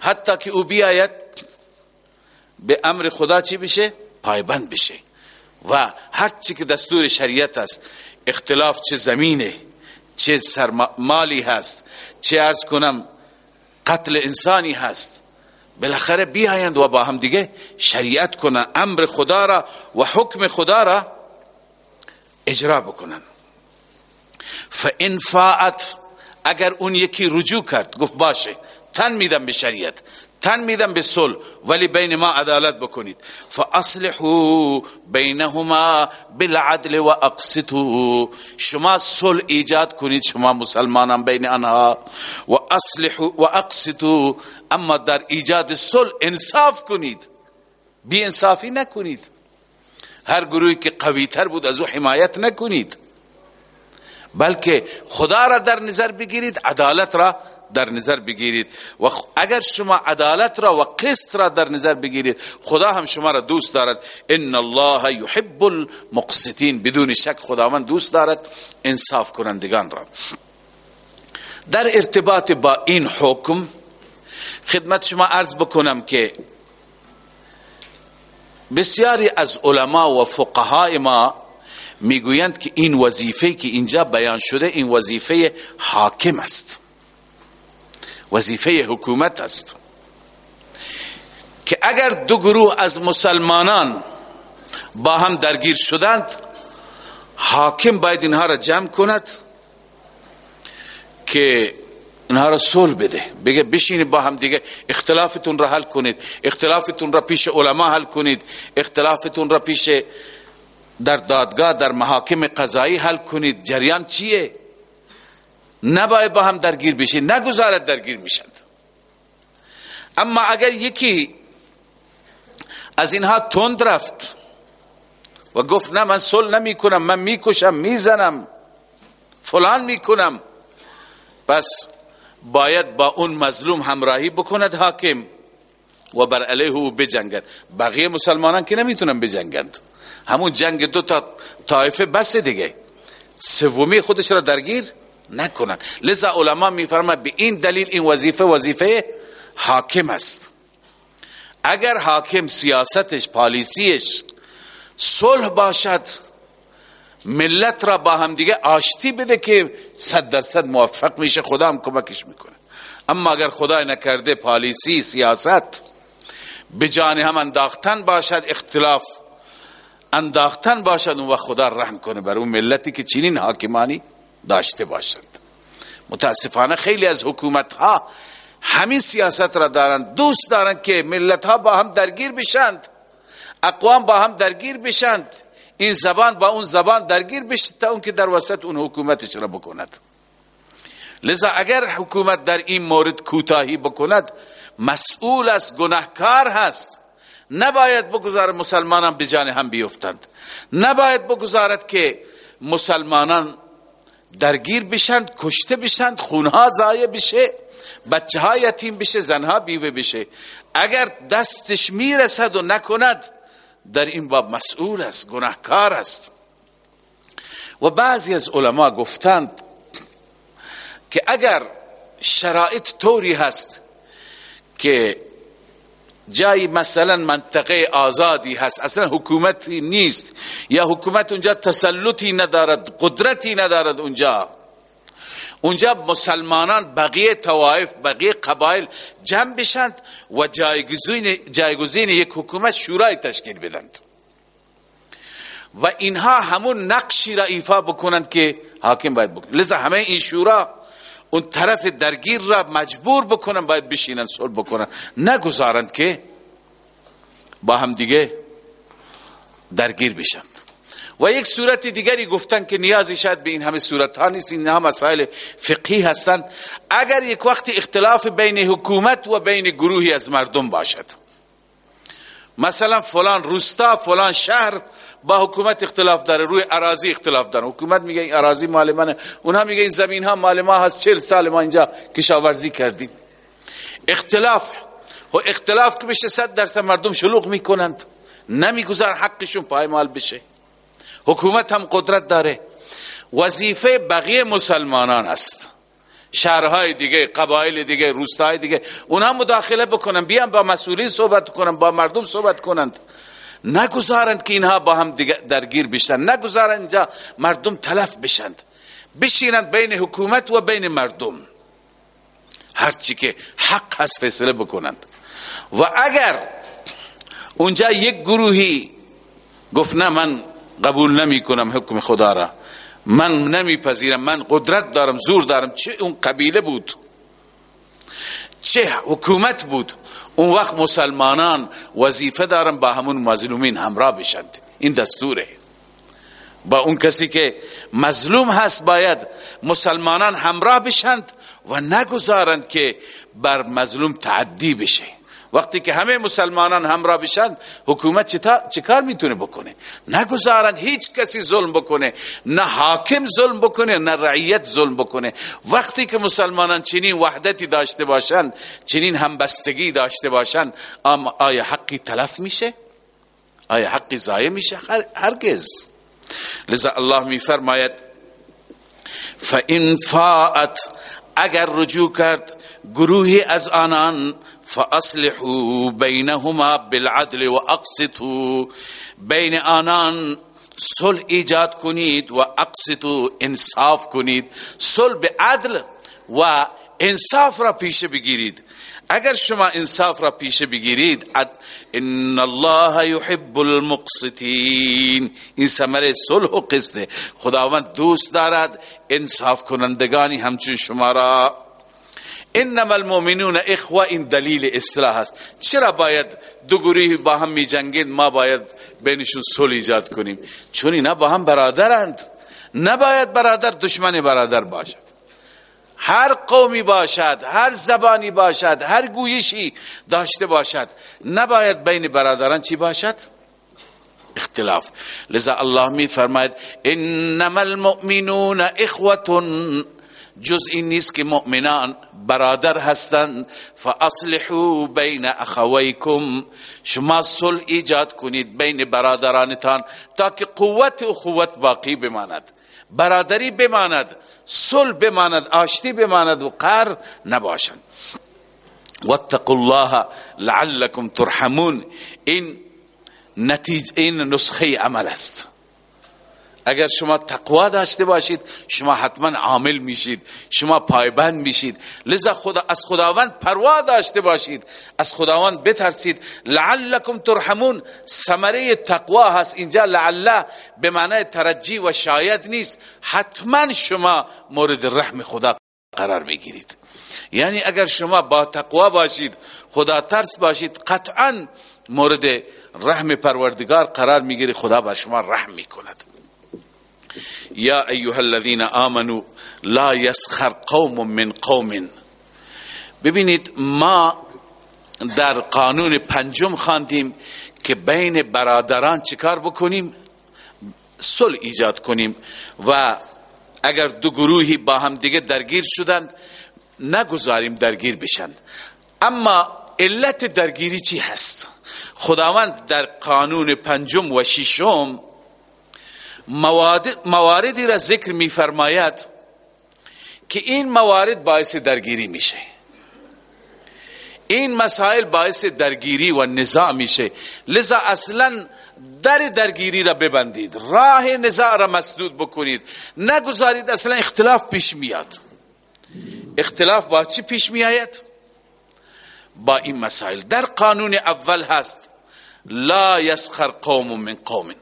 S1: حتی که او بیاید به امر خدا چی بشه پایبند بشه و هر چی که دستور شریعت است اختلاف چه زمینه چه سرمالی هست چه ارز کنم قتل انسانی هست بالاخره بیایند و با هم دیگه شریعت کنن امر خدا را و حکم خدا را اجرا بکنن فان فاعت اگر اون یکی رجوع کرد گفت باشه تن میدم به شریعت تن میدم به صلح ولی بین ما عدالت بکنید فاصلحوا بینهما بالعدل و اقسطوا شما صلح ایجاد کنید شما مسلمانان بین آنها و اصلحوا و اقسطوا اما در ایجاد صلح انصاف کنید بی انصافی نکنید هر گروهی که قوی تر بود از او حمایت نکنید بلکه خدا را در نظر بگیرید عدالت را در نظر بگیرید و اگر شما عدالت را و قسط را در نظر بگیرید خدا هم شما را دوست دارد ان الله يحب المقسطین بدون شک خداوند دوست دارد انصاف کنندگان را در ارتباط با این حکم خدمت شما عرض بکنم که بسیاری از علما و فقهای ما میگویند که این وظیفه که اینجا بیان شده این وظیفه حاکم است وظیفه حکومت است که اگر دو گروه از مسلمانان با هم درگیر شدند حاکم باید اینها را جمع کند که اینها را صلح بده بگه بشینید با هم دیگه اختلافتون را حل کنید اختلافتون را پیش علما حل کنید اختلافتون را پیش در دادگاه در محاکم قضایی حل کنید جریان چیه نباید با هم درگیر بشه نگذارد درگیر میشد اما اگر یکی از اینها تند رفت و گفت نه من صلح نمی کنم من میکشم میزنم فلان میکنم پس باید با اون مظلوم همراهی بکند حاکم و بر علیه او بجنگد بقیه مسلمانان که نمیتونن بجنگند همون جنگ دو تا طایفه بس دیگه سومی خودش را درگیر نکنند لذا علما میفرما به این دلیل این وظیفه وظیفه حاکم است اگر حاکم سیاستش پالیسیش صلح باشد ملت را با هم دیگه آشتی بده که صد درصد موفق میشه خدا هم کمکش میکنه اما اگر خدای نکرده پالیسی سیاست به جان هم انداختن باشد اختلاف انداختن باشد و خدا رحم کنه بر اون ملتی که چینین حاکمانی داشته باشند متاسفانه خیلی از حکومت ها همین سیاست را دارند دوست دارند که ملت ها با هم درگیر بشند اقوام با هم درگیر بشند این زبان با اون زبان درگیر بشه تا اون که در وسط اون حکومتش را بکند لذا اگر حکومت در این مورد کوتاهی بکند مسئول از گناهکار هست نباید بگذارد مسلمانان به جان هم بیفتند نباید بگذارد که مسلمانان درگیر بشند کشته بشند خونها زایه بشه بچه ها یتیم بشه زنها بیوه بشه اگر دستش میرسد و نکند در این باب مسئول است گناهکار است و بعضی از علما گفتند که اگر شرایط طوری هست که جای مثلا منطقه آزادی هست اصلا حکومتی نیست یا حکومت اونجا تسلطی ندارد قدرتی ندارد اونجا اونجا مسلمانان بقیه توایف بقیه قبایل جمع بشند و جایگزین یک حکومت شورای تشکیل بدند و اینها همون نقشی را ایفا بکنند که حاکم باید بکنند لذا همه این شورا اون طرف درگیر را مجبور بکنن باید بشینن صلح بکنن نگذارند که با هم دیگه درگیر بشن و یک صورت دیگری گفتن که نیازی شاید به این همه صورت ها نیست این همه مسائل فقهی هستند اگر یک وقت اختلاف بین حکومت و بین گروهی از مردم باشد مثلا فلان روستا فلان شهر با حکومت اختلاف داره روی اراضی اختلاف داره حکومت میگه این اراضی مال منه اونها میگه این زمین ها مال ما هست 40 سال ما اینجا کشاورزی کردیم اختلاف و اختلاف که بشه صد درصد مردم شلوغ میکنند نمیگذار حقشون پایمال بشه حکومت هم قدرت داره وظیفه بقیه مسلمانان است شهرهای دیگه قبایل دیگه روستاهای دیگه اونها مداخله بکنن بیان با مسئولین صحبت کنن با مردم صحبت کنند نگذارند که اینها با هم درگیر بشن نگذارند جا مردم تلف بشند بشینند بین حکومت و بین مردم هرچی که حق هست فیصله بکنند و اگر اونجا یک گروهی گفت نه من قبول نمی کنم حکم خدا را من نمی پذیرم من قدرت دارم زور دارم چه اون قبیله بود چه حکومت بود اون وقت مسلمانان وظیفه دارن با همون مظلومین همراه بشند این دستوره با اون کسی که مظلوم هست باید مسلمانان همراه بشند و نگذارند که بر مظلوم تعدی بشه وقتی که همه مسلمانان همراه بشن حکومت کار میتونه بکنه نگذارند هیچ کسی ظلم بکنه نه حاکم ظلم بکنه نه رعیت ظلم بکنه وقتی که مسلمانان چنین وحدتی داشته باشند چنین همبستگی داشته باشند آیا حقی تلف میشه آیا حقی ضایع میشه هرگز لذا الله میفرماید فان فاءت اگر رجوع کرد گروهی از آنان فاصلحوا بینهما بالعدل و اقسطوا بین آنان صلح ایجاد کنید و اقسطوا انصاف کنید صلح به عدل و انصاف را پیش بگیرید اگر شما انصاف را پیش بگیرید ان الله يحب المقسطين این ثمره صلح و قسطه خداوند دوست دارد انصاف کنندگانی همچون شما را انما المؤمنون اخوه این دلیل اصلاح هست چرا باید دو گروه با هم می جنگید ما باید بینشون صلح ایجاد کنیم چون اینا با هم برادرند نباید برادر دشمن برادر باشد هر قومی باشد هر زبانی باشد هر گویشی داشته باشد نباید بین برادران چی باشد اختلاف لذا الله می فرماید انما المؤمنون اخوه جز این نیست که مؤمنان برادر هستند فاصلحو بین اخویکم شما صلح ایجاد کنید بین برادرانتان تا که قوت و خوت باقی بماند برادری بماند صلح بماند آشتی بماند و قر نباشند واتقوا الله لعلكم ترحمون این نتیج این نسخه عمل است اگر شما تقوا داشته باشید شما حتما عامل میشید شما پایبند میشید لذا خدا از خداوند پروا داشته باشید از خداوند بترسید لعلکم ترحمون ثمره تقوا هست اینجا لعله به معنای ترجی و شاید نیست حتما شما مورد رحم خدا قرار میگیرید یعنی اگر شما با تقوا باشید خدا ترس باشید قطعا مورد رحم پروردگار قرار میگیری خدا بر شما رحم میکند یا ایها الذين آمنو لا يسخر قوم من قوم ببینید ما در قانون پنجم خواندیم که بین برادران چیکار بکنیم صلح ایجاد کنیم و اگر دو گروهی با هم دیگه درگیر شدند نگذاریم درگیر بشن اما علت درگیری چی هست خداوند در قانون پنجم و ششم مواردی را ذکر می فرماید که این موارد باعث درگیری میشه این مسائل باعث درگیری و نزاع میشه لذا اصلا در درگیری را ببندید راه نزاع را مسدود بکنید نگذارید اصلا اختلاف پیش میاد اختلاف با چی پیش میآید با این مسائل در قانون اول هست لا یسخر قوم من قوم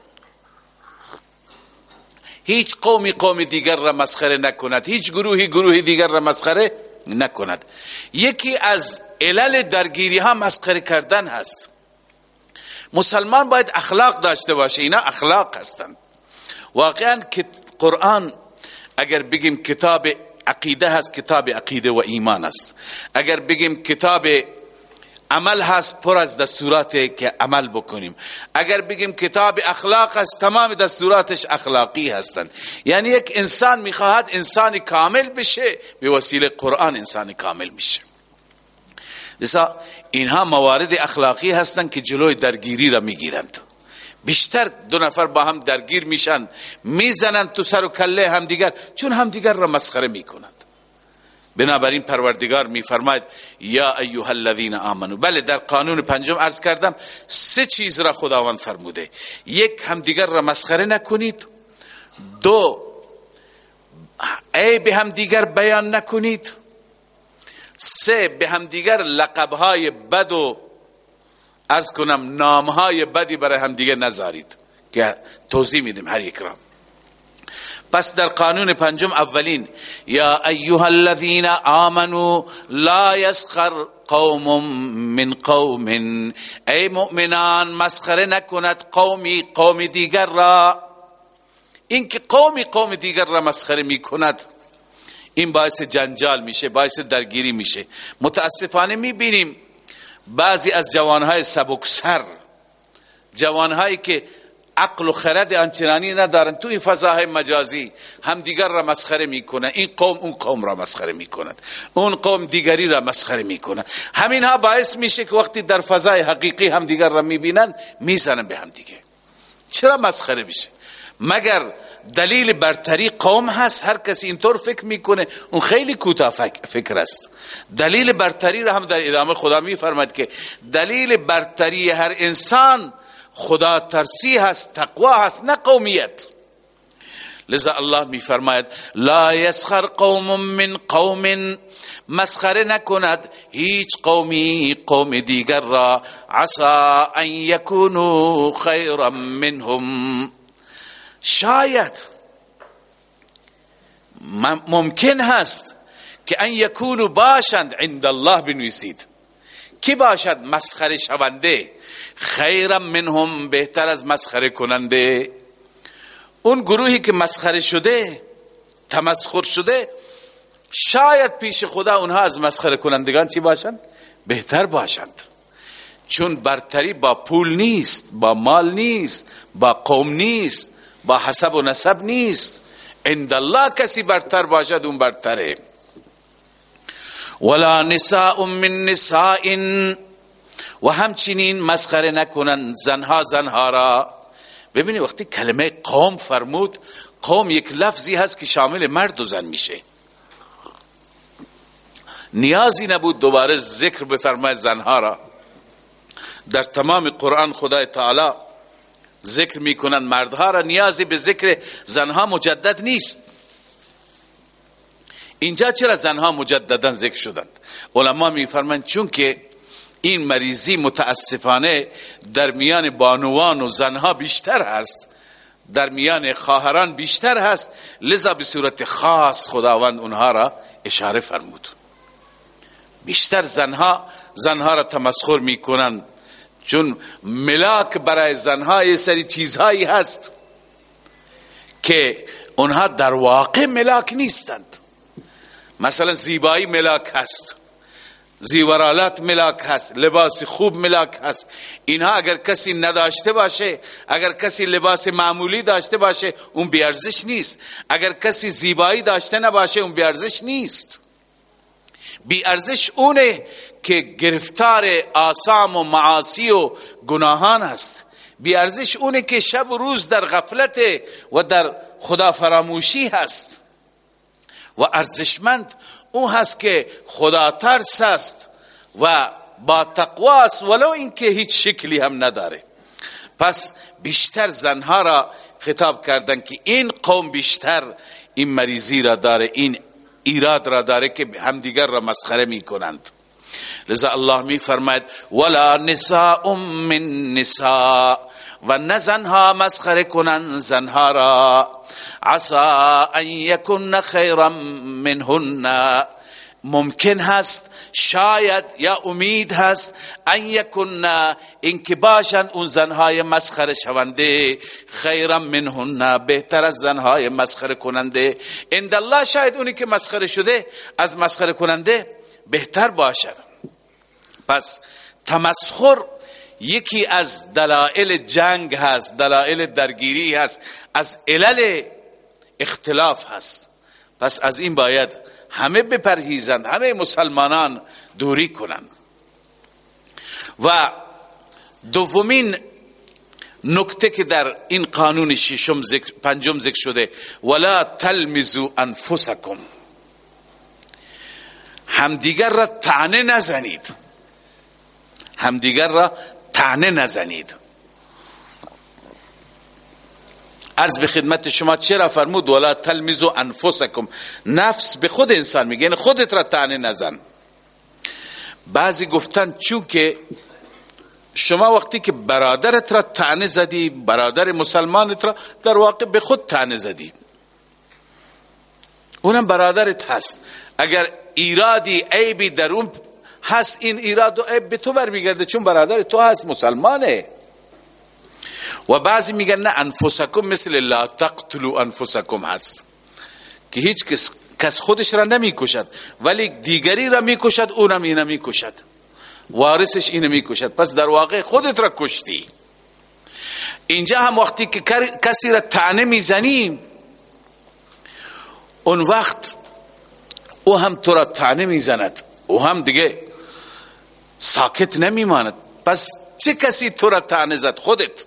S1: هیچ قومی قوم دیگر را مسخره نکند هیچ گروهی گروه دیگر را مسخره نکند یکی از علل درگیری ها مسخره کردن هست مسلمان باید اخلاق داشته باشه اینا اخلاق هستند واقعا که قرآن اگر بگیم کتاب عقیده هست کتاب عقیده و ایمان است اگر بگیم کتاب عمل هست پر از دستورات که عمل بکنیم اگر بگیم کتاب اخلاق است تمام دستوراتش اخلاقی هستند یعنی یک انسان میخواهد انسانی کامل بشه به وسیله قرآن انسانی کامل میشه لسا اینها موارد اخلاقی هستند که جلوی درگیری را میگیرند بیشتر دو نفر با هم درگیر میشن میزنن تو سر و کله هم دیگر چون هم دیگر را مسخره میکنن بنابراین پروردگار میفرماید یا ایها الذین آمنو بله در قانون پنجم عرض کردم سه چیز را خداوند فرموده یک همدیگر را مسخره نکنید دو ای به دیگر بیان نکنید سه به همدیگر لقبهای بد و از کنم نامهای بدی برای همدیگر نذارید که توضیح میدیم هر یک را پس در قانون پنجم اولین یا ایها الذين آمنوا لا يسخر قوم من قوم ای مؤمنان مسخره نکند قومی قوم دیگر را اینکه قومی قوم دیگر را مسخره میکند این باعث جنجال میشه باعث درگیری میشه متاسفانه میبینیم بعضی از جوانهای سبکسر جوانهایی که عقل و خرد آنچنانی ندارن توی فضاهای مجازی هم دیگر را مسخره میکنن این قوم اون قوم را مسخره میکنند اون قوم دیگری را مسخره میکنه همین ها باعث میشه که وقتی در فضای حقیقی هم دیگر را میبینند میزنن به هم دیگه چرا مسخره میشه مگر دلیل برتری قوم هست هر کسی اینطور فکر میکنه اون خیلی کوتاه فکر است دلیل برتری را هم در ادامه خدا میفرماید که دلیل برتری هر انسان خدا ترسی هست تقوا هست نه قومیت لذا الله میفرماید لا يسخر قوم من قوم مسخره نکند هیچ قومی قوم دیگر را عصا ان یکونو خیرا منهم شاید ممکن هست که ان یکونو باشند عند الله بنویسید کی باشد مسخره شونده خیرم منهم بهتر از مسخره کننده اون گروهی که مسخره شده تمسخر شده شاید پیش خدا اونها از مسخره کنندگان چی باشند بهتر باشند چون برتری با پول نیست با مال نیست با قوم نیست با حسب و نسب نیست عند الله کسی برتر باشد اون برتره ولا نساء من نساء و همچنین مسخره نکنن زنها زنها را ببینید وقتی کلمه قوم فرمود قوم یک لفظی هست که شامل مرد و زن میشه نیازی نبود دوباره ذکر بفرمای زنها را در تمام قرآن خدای تعالی ذکر میکنن مردها را نیازی به ذکر زنها مجدد نیست اینجا چرا زنها مجددا ذکر شدند علما میفرمایند چون که این مریضی متاسفانه در میان بانوان و زنها بیشتر هست در میان خواهران بیشتر هست لذا به صورت خاص خداوند اونها را اشاره فرمود بیشتر زنها زنها را تمسخر کنند چون ملاک برای زنها یه سری چیزهایی هست که اونها در واقع ملاک نیستند مثلا زیبایی ملاک هست زیورالات ملاک هست لباس خوب ملاک هست اینها اگر کسی نداشته باشه اگر کسی لباس معمولی داشته باشه اون بیارزش نیست اگر کسی زیبایی داشته نباشه اون بیارزش نیست بیارزش اونه که گرفتار آسام و معاصی و گناهان هست بیارزش اونه که شب و روز در غفلت و در خدا فراموشی هست و ارزشمند او هست که خدا ترس است و با تقوا است ولو اینکه هیچ شکلی هم نداره پس بیشتر زنها را خطاب کردن که این قوم بیشتر این مریضی را داره این ایراد را داره که همدیگر را مسخره می کنند لذا الله می فرماید ولا نساء من نساء و نه زنها مسخره کنن زنها را عصا ان یکن خیرا منهن ممکن هست شاید یا امید هست ان یکن اینکه باشند اون زنهای مسخره شونده من منهن بهتر از زنهای مسخره کننده اند الله شاید اونی که مسخره شده از مسخره کننده بهتر باشد پس تمسخر یکی از دلائل جنگ هست دلائل درگیری هست از علل اختلاف هست پس از این باید همه بپرهیزند همه مسلمانان دوری کنند و دومین نکته که در این قانون ششم ذکر پنجم ذکر شده ولا تلمزو انفسکم همدیگر را تعنه نزنید همدیگر را تنه نزنید عرض به خدمت شما چرا فرمود ولا و انفسکم نفس به خود انسان میگه یعنی خودت را تعنی نزن بعضی گفتن چون که شما وقتی که برادرت را تعنی زدی برادر مسلمانت را در واقع به خود تعنی زدی اونم برادرت هست اگر ایرادی عیبی در اون هست این ایراد و عیب به تو برمیگرده چون برادر تو هست مسلمانه و بعضی میگن نه انفسکم مثل لا تقتلوا انفسکم هست که هیچ کس, خودش را نمی ولی دیگری را می کشد اونم را می کشد وارثش اینه می پس در واقع خودت را کشتی اینجا هم وقتی که کسی را می میزنیم اون وقت او هم تو را می میزند او هم دیگه ساکت نمیماند پس چه کسی تو را تانه خودت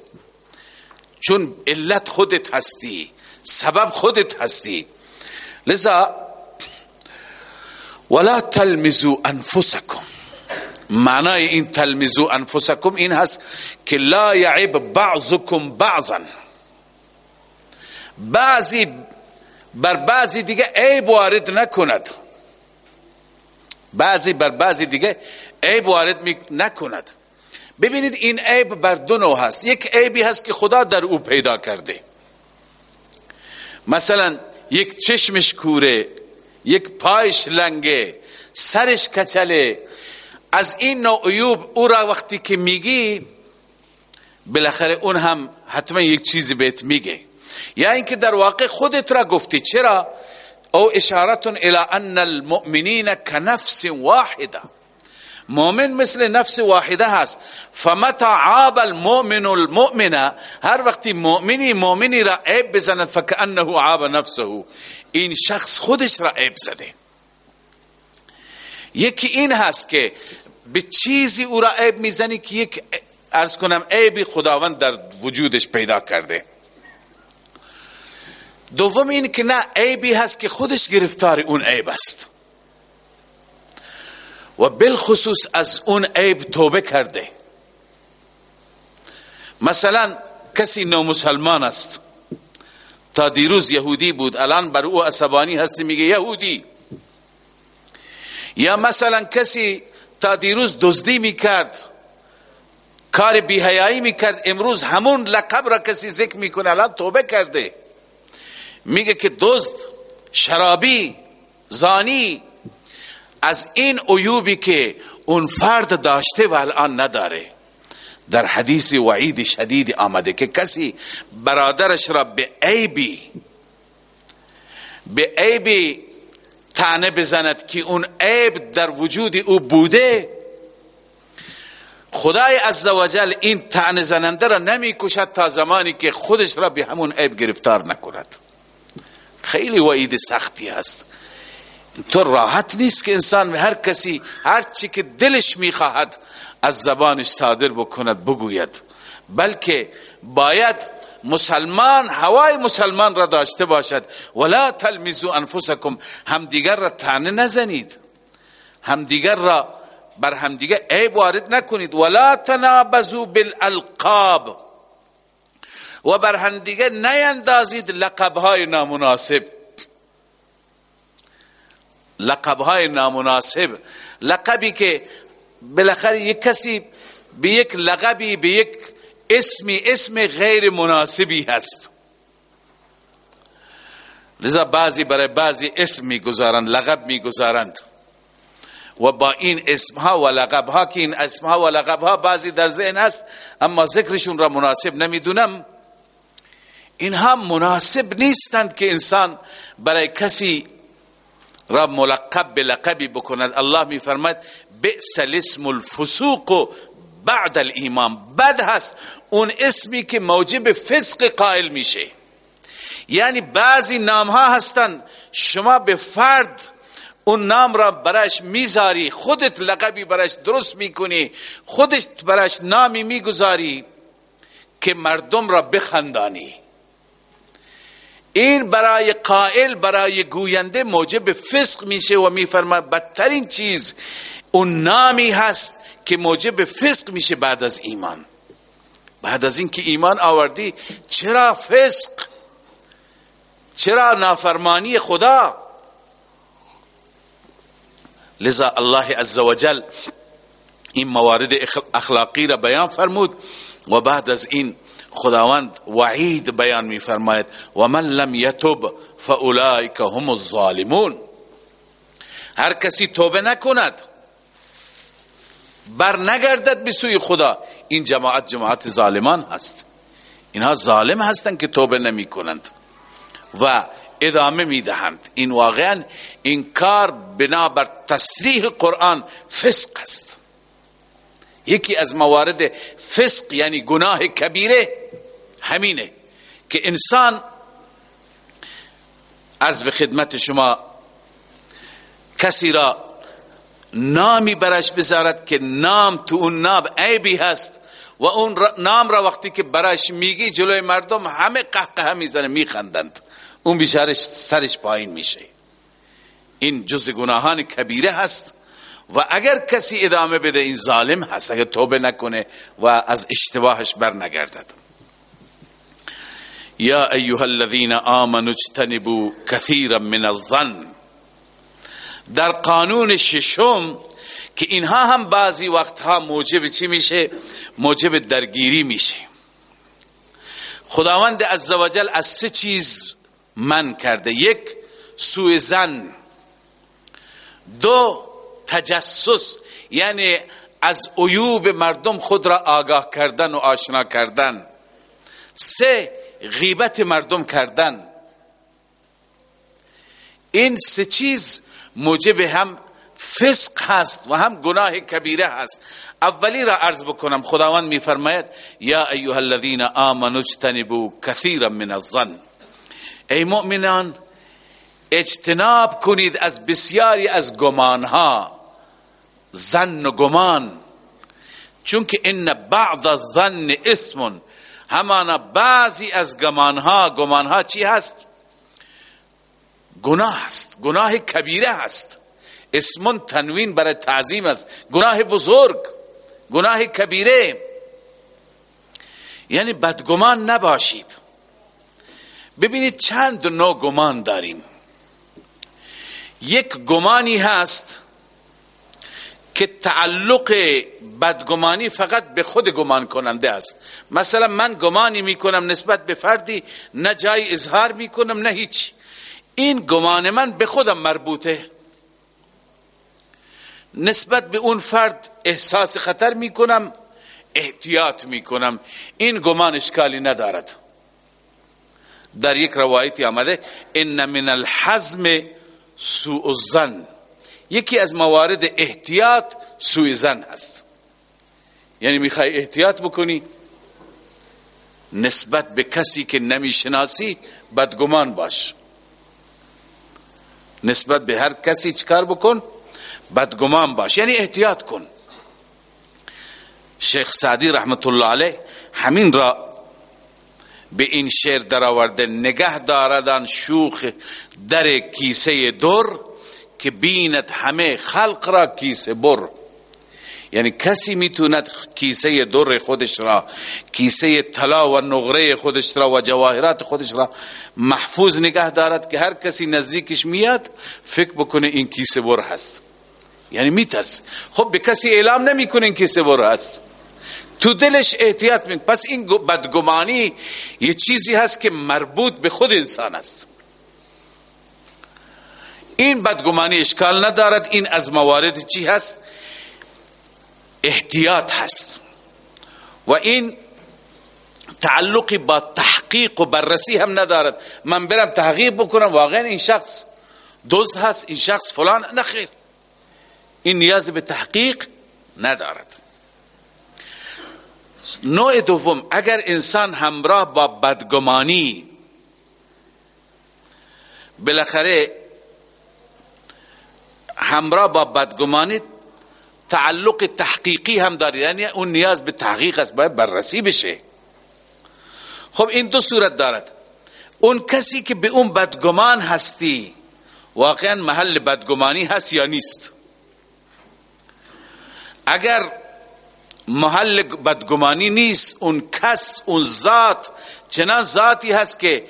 S1: چون علت خودت هستی سبب خودت هستی لذا ولا تلمزو انفسکم معنای این تلمزو انفسکم این هست که لا یعب بعضکم بعضا بعضی بر بعضی دیگه عیب وارد نکند بعضی بر بعضی دیگه عیب وارد نکند ببینید این عیب بر دو نوع هست یک عیبی هست که خدا در او پیدا کرده مثلا یک چشمش کوره یک پایش لنگه سرش کچله از این نوع عیوب او را وقتی که میگی بالاخره اون هم حتما یک چیزی بهت میگه یا اینکه در واقع خودت را گفتی چرا او اشارتون الى ان المؤمنین کنفس واحده مؤمن مثل نفس واحده هست فمتا عاب المؤمن المؤمن هر وقتی مؤمنی مؤمنی را عیب بزند فکانه عاب نفسه این شخص خودش را عیب زده یکی این هست که به چیزی او را عیب میزنی که یک ارز کنم عیبی خداوند در وجودش پیدا کرده دوم این که نه عیبی هست که خودش گرفتار اون عیب است و بالخصوص از اون عیب توبه کرده مثلا کسی نو مسلمان است تا دیروز یهودی بود الان بر او عصبانی هست میگه یهودی یا مثلا کسی تا دیروز دزدی میکرد کار بیهیایی میکرد امروز همون لقب را کسی ذکر میکنه الان توبه کرده میگه که دزد شرابی زانی از این عیوبی که اون فرد داشته و الان نداره در حدیث وعید شدید آمده که کسی برادرش را به عیبی به عیبی تانه بزند که اون عیب در وجود او بوده خدای عزوجل این تعنی زننده را نمی کشد تا زمانی که خودش را به همون عیب گرفتار نکند خیلی وعید سختی هست تو راحت نیست که انسان هر کسی هر چی که دلش میخواهد از زبانش صادر بکند بگوید بلکه باید مسلمان هوای مسلمان را داشته باشد ولا تلمیزو انفسکم همدیگر را تانه نزنید همدیگر را بر دیگر عیب وارد نکنید ولا تنابزو بالالقاب و بر همدیگر نیندازید لقبهای نامناسب لقب های نامناسب لقبی که بالاخره یک کسی به یک لقبی به یک اسمی اسم غیر مناسبی هست لذا بعضی برای بعضی اسم گذارند لقب میگذارند و با این اسمها و لقبها که این اسمها و لقبها بعضی در ذهن است اما ذکرشون را مناسب نمیدونم اینها مناسب نیستند که انسان برای کسی را ملقب به لقبی بکند الله میفرماید بئس الاسم الفسوق بعد الایمان بد هست اون اسمی که موجب فسق قائل میشه یعنی بعضی نام ها هستند شما به فرد اون نام را براش میذاری خودت لقبی براش درست میکنی خودت براش نامی میگذاری که مردم را بخندانی این برای قائل برای گوینده موجب فسق میشه و میفرما بدترین چیز اون نامی هست که موجب فسق میشه بعد از ایمان بعد از اینکه ایمان آوردی چرا فسق چرا نافرمانی خدا لذا الله عزوجل این موارد اخلاقی را بیان فرمود و بعد از این خداوند وعید بیان می فرماید و من لم یتوب فاولائک هم الظالمون هر کسی توبه نکند بر نگردد به سوی خدا این جماعت جماعت ظالمان هست اینها ظالم هستند که توبه نمی کنند و ادامه می دهند این واقعا این کار بنابر تصریح قرآن فسق است یکی از موارد فسق یعنی گناه کبیره همینه که انسان از به خدمت شما کسی را نامی برش بذارد که نام تو اون ناب عیبی هست و اون نام را وقتی که براش میگی جلوی مردم همه قهقه میزنه میخندند اون بیچاره سرش پایین میشه این جز گناهان کبیره هست و اگر کسی ادامه بده این ظالم هست اگر توبه نکنه و از اشتباهش بر نگردد یا ایها الذین امنوا اجتنبوا كثيرا من الظن در قانون ششم که اینها هم بعضی وقتها موجب چی میشه موجب درگیری میشه خداوند عزوجل از سه چیز من کرده یک سوء زن دو تجسس یعنی از عیوب مردم خود را آگاه کردن و آشنا کردن سه غیبت مردم کردن این سه چیز موجب هم فسق هست و هم گناه کبیره هست اولی را عرض بکنم خداوند میفرماید یا ایها الذین آمنوا اجتنبوا كثيرا من الظن ای مؤمنان اجتناب کنید از بسیاری از گمانها زن و گمان چون که ان بعض الظن اسم همانا بعضی از گمانها گمانها چی هست گناه هست گناه کبیره هست اسمون تنوین برای تعظیم است گناه بزرگ گناه کبیره یعنی بدگمان نباشید ببینید چند نوع گمان داریم یک گمانی هست که تعلق بدگمانی فقط به خود گمان کننده است مثلا من گمانی میکنم نسبت به فردی نه جای اظهار میکنم نه هیچ این گمان من به خودم مربوطه نسبت به اون فرد احساس خطر میکنم احتیاط میکنم این گمان اشکالی ندارد در یک روایتی آمده ان من الحزم سوء الظن یکی از موارد احتیاط سوی زن هست یعنی میخوای احتیاط بکنی نسبت به کسی که نمیشناسی بدگمان باش نسبت به هر کسی چکار بکن بدگمان باش یعنی احتیاط کن شیخ سعدی رحمت الله علیه همین را به این شعر در آورده نگه داردن شوخ در کیسه دور که بیند همه خلق را کیسه بر یعنی کسی میتوند کیسه در خودش را کیسه طلا و نقره خودش را و جواهرات خودش را محفوظ نگه دارد که هر کسی نزدیکش میاد فکر بکنه این کیسه بر هست یعنی میترس خب به کسی اعلام نمیکنه این کیسه بر هست تو دلش احتیاط میکنه پس این بدگمانی یه چیزی هست که مربوط به خود انسان است این بدگمانی اشکال ندارد این از موارد چی هست احتیاط هست و این تعلق با تحقیق و بررسی هم ندارد من برم تحقیق بکنم واقعا این شخص دوز هست این شخص فلان نخیر این نیاز به تحقیق ندارد نوع دوم اگر انسان همراه با بدگمانی بالاخره همراه با بدگمانی تعلق تحقیقی هم داره یعنی اون نیاز به تحقیق است باید بررسی بشه خب این دو صورت دارد اون کسی که به اون بدگمان هستی واقعا محل بدگمانی هست یا نیست اگر محل بدگمانی نیست اون کس اون ذات چنان ذاتی هست که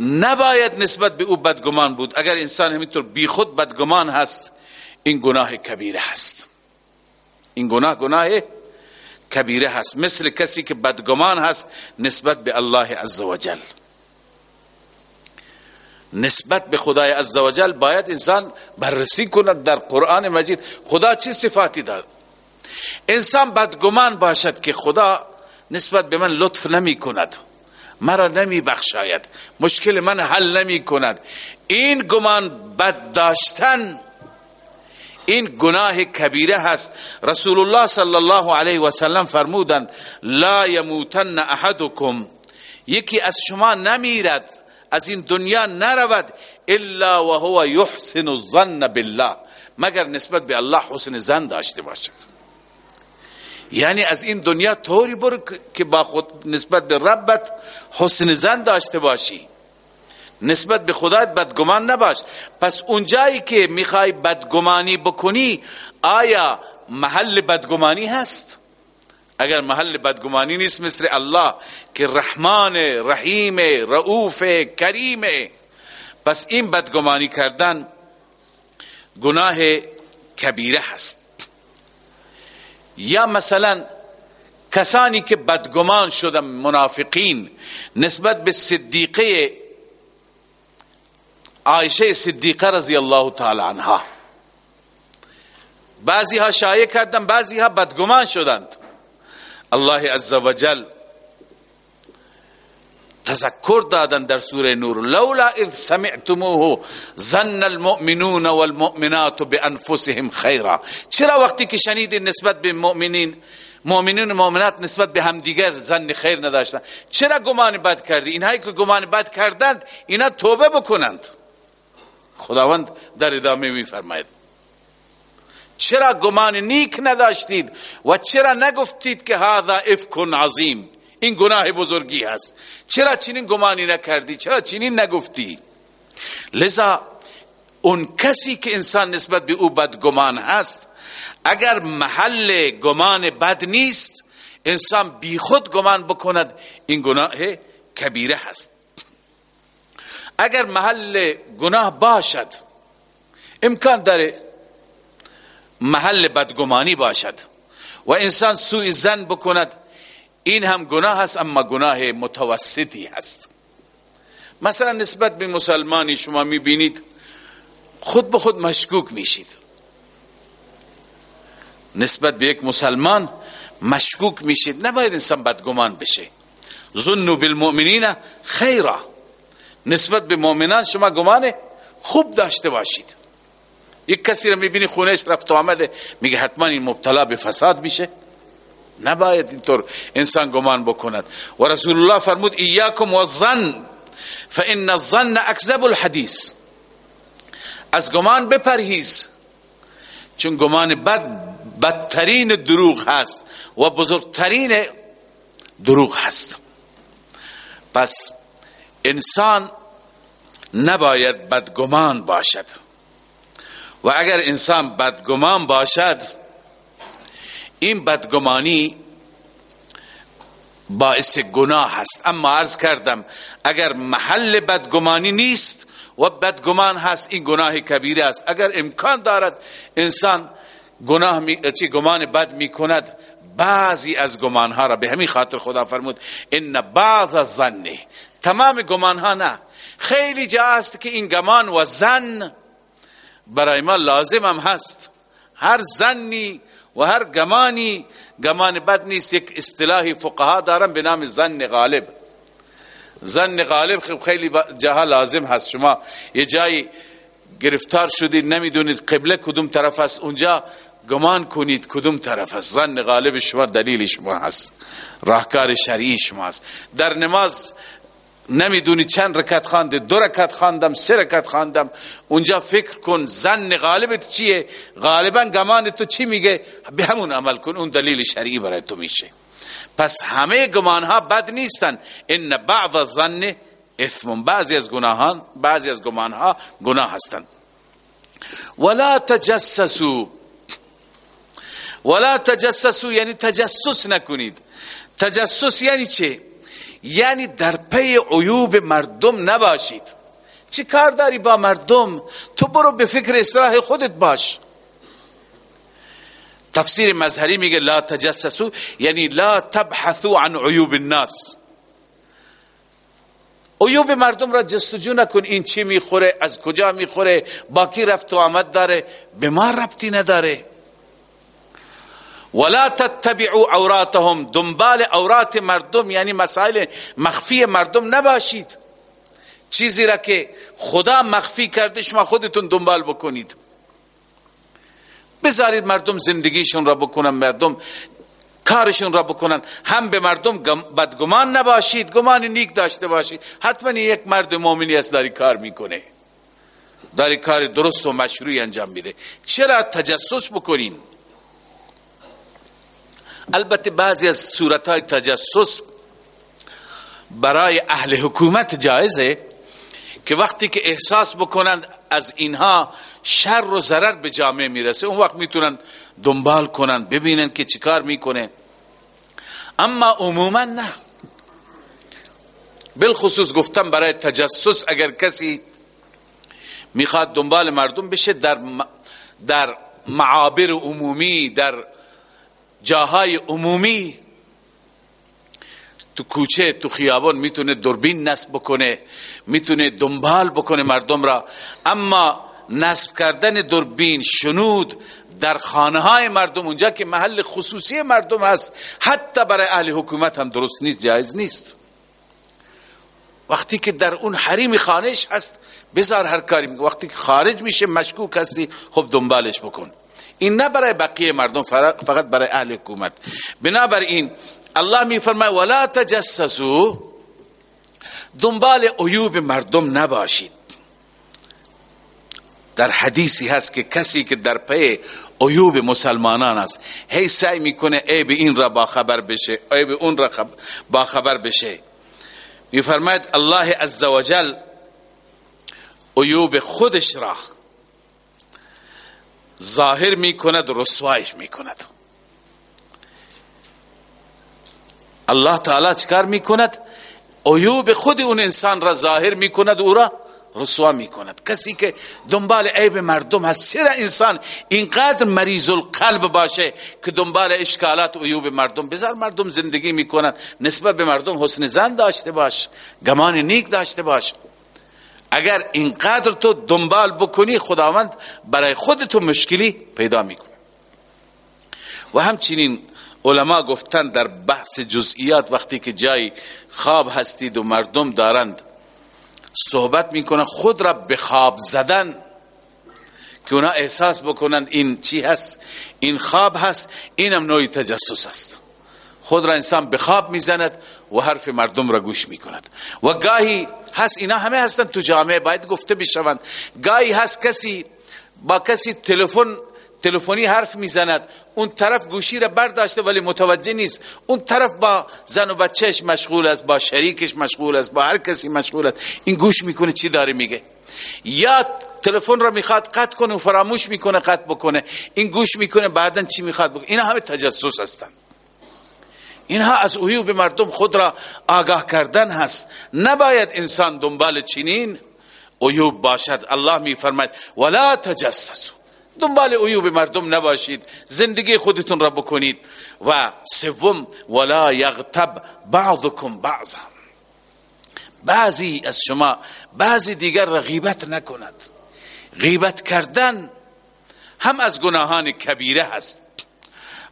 S1: نباید نسبت به او بدگمان بود اگر انسان همینطور بی خود بدگمان هست این گناه کبیره هست این گناه گناه کبیره هست مثل کسی که بدگمان هست نسبت به الله عزوجل نسبت به خدای عزوجل باید انسان بررسی کند در قرآن مجید خدا چه صفاتی دارد انسان بدگمان باشد که خدا نسبت به من لطف نمی کند مرا نمی بخشاید مشکل من حل نمی کند این گمان بد داشتن این گناه کبیره هست رسول الله صلی الله علیه و سلم فرمودند لا يموتن احدكم یکی از شما نمیرد از این دنیا نرود الا وهو يحسن الظن بالله مگر نسبت به الله حسن زن داشته باشد یعنی از این دنیا طوری برو که با خود نسبت به ربت حسن زن داشته باشی نسبت به خدایت بدگمان نباش پس اونجایی که میخوای بدگمانی بکنی آیا محل بدگمانی هست اگر محل بدگمانی نیست مثل الله که رحمان رحیم رؤوف کریم پس این بدگمانی کردن گناه کبیره هست یا مثلا کسانی که بدگمان شدن منافقین نسبت به صدیقه عایشه صدیقه رضی الله تعالی عنها بعضی ها شایع کردن بعضی ها بدگمان شدند الله عزوجل تذکر دادن در سوره نور لولا اذ سمعتموه زن المؤمنون والمؤمنات بانفسهم خیره چرا وقتی که شنیدی نسبت به مؤمنین مؤمنون و مؤمنات نسبت به همدیگر زن خیر نداشتن چرا گمان بد کردی اینهایی که گمان بد کردند اینا توبه بکنند خداوند در ادامه میفرماید چرا گمان نیک نداشتید و چرا نگفتید که هذا افکن عظیم این گناه بزرگی هست چرا چنین گمانی نکردی چرا چنین نگفتی لذا اون کسی که انسان نسبت به او گمان هست اگر محل گمان بد نیست انسان بی خود گمان بکند این گناه کبیره هست اگر محل گناه باشد امکان داره محل بدگمانی باشد و انسان سوی زن بکند این هم گناه است، اما گناه متوسطی است. مثلا نسبت به مسلمانی شما میبینید خود به خود مشکوک میشید نسبت به یک مسلمان مشکوک میشید نباید انسان بدگمان بشه ظنو بالمؤمنین خیره نسبت به مؤمنان شما گمان خوب داشته باشید یک کسی را میبینی خونهش رفت و آمده میگه حتما این مبتلا به فساد میشه نباید اینطور انسان گمان بکند و رسول الله فرمود ایاکم و ظن فان الظن اکذب الحدیث از گمان بپرهیز چون گمان بد بدترین دروغ هست و بزرگترین دروغ هست پس انسان نباید بدگمان باشد و اگر انسان بدگمان باشد این بدگمانی باعث گناه هست اما عرض کردم اگر محل بدگمانی نیست و بدگمان هست این گناه کبیره است اگر امکان دارد انسان گناه می، چی گمان بد می کند بعضی از گمان ها را به همین خاطر خدا فرمود ان بعض الظن تمام گمان ها نه خیلی جا است که این گمان و زن برای ما لازم هم هست هر زنی و هر گمانی گمان بد نیست یک اصطلاح فقها دارن به نام زن غالب زن غالب خب خیلی جاها لازم هست شما یه جایی گرفتار شدید نمیدونید قبله کدوم طرف است اونجا گمان کنید کدوم طرف است زن غالب شما دلیل شما هست راهکار شرعی شما هست در نماز نمیدونی چند رکت خانده دو رکت خاندم سه رکت خاندم اونجا فکر کن زن غالبت چیه غالبا گمان تو چی میگه به همون عمل کن اون دلیل شرعی برای تو میشه پس همه گمان ها بد نیستن ان بعض زن اثمون بعضی از گناهان بعضی از گمانها گناه هستند ولا تجسسو ولا تجسسو یعنی تجسس نکنید تجسس یعنی چه یعنی در پی عیوب مردم نباشید چی کار داری با مردم تو برو به فکر اصلاح خودت باش تفسیر مظهری میگه لا تجسسو یعنی لا تبحثو عن عیوب الناس عیوب مردم را جستجو نکن این چی میخوره از کجا میخوره کی رفت و آمد داره به ما ربطی نداره ولا تتبعوا عوراتهم دنبال عورات مردم یعنی مسائل مخفی مردم نباشید چیزی را که خدا مخفی کرده شما خودتون دنبال بکنید بذارید مردم زندگیشون را بکنن مردم کارشون را بکنن هم به مردم بدگمان نباشید گمان نیک داشته باشید حتما یک مرد مؤمنی است داری کار میکنه داری کار درست و مشروعی انجام میده چرا تجسس بکنید؟ البته بعضی از های تجسس برای اهل حکومت جایزه که وقتی که احساس بکنند از اینها شر و ضرر به جامعه میرسه اون وقت میتونن دنبال کنند ببینن که چیکار میکنه اما عموما نه بالخصوص گفتم برای تجسس اگر کسی میخواد دنبال مردم بشه در در معابر عمومی در جاهای عمومی تو کوچه تو خیابان میتونه دوربین نصب بکنه میتونه دنبال بکنه مردم را اما نصب کردن دوربین شنود در خانه های مردم اونجا که محل خصوصی مردم هست حتی برای اهل حکومت هم درست نیست جایز نیست وقتی که در اون حریم خانهش هست بزار هر کاری وقتی که خارج میشه مشکوک هستی خب دنبالش بکن این نه برای بقیه مردم فقط برای اهل حکومت این، الله می فرماید ولا تجسسوا دنبال عیوب مردم نباشید در حدیثی هست که کسی که در پی عیوب مسلمانان است هی سعی میکنه به این را با خبر بشه به اون را خب- باخبر بشه می فرماید الله عزوجل عیوب خودش را ظاهر می کند رسوایش می کند الله تعالی چکار می کند عیوب خود اون انسان را ظاهر می کند او را رسوا می کند کسی که دنبال عیب مردم هست سر انسان اینقدر مریض القلب باشه که دنبال اشکالات و عیوب مردم بذار مردم زندگی می کند نسبت به مردم حسن زن داشته باش گمان نیک داشته باش اگر اینقدر تو دنبال بکنی خداوند برای خود تو مشکلی پیدا میکنه و همچنین علما گفتن در بحث جزئیات وقتی که جای خواب هستید و مردم دارند صحبت میکنن خود را به خواب زدن که اونا احساس بکنند این چی هست این خواب هست اینم نوعی تجسس است خود را انسان به خواب میزند و حرف مردم را گوش میکند و گاهی هست اینا همه هستن تو جامعه باید گفته بشوند گای هست کسی با کسی تلفن تلفنی حرف میزند اون طرف گوشی را برداشته ولی متوجه نیست اون طرف با زن و بچهش مشغول است با شریکش مشغول است با هر کسی مشغول است این گوش میکنه چی داره میگه یا تلفن را میخواد قطع کنه و فراموش میکنه قطع بکنه این گوش میکنه بعدا چی میخواد بکنه اینا همه تجسس هستند اینها از عیوب مردم خود را آگاه کردن هست نباید انسان دنبال چنین عیوب باشد الله میفرماید ولا تجسسوا دنبال عیوب مردم نباشید زندگی خودتون را بکنید و سوم ولا یغتب بعضکم بعضا بعضی از شما بعضی دیگر را غیبت نکند غیبت کردن هم از گناهان کبیره هست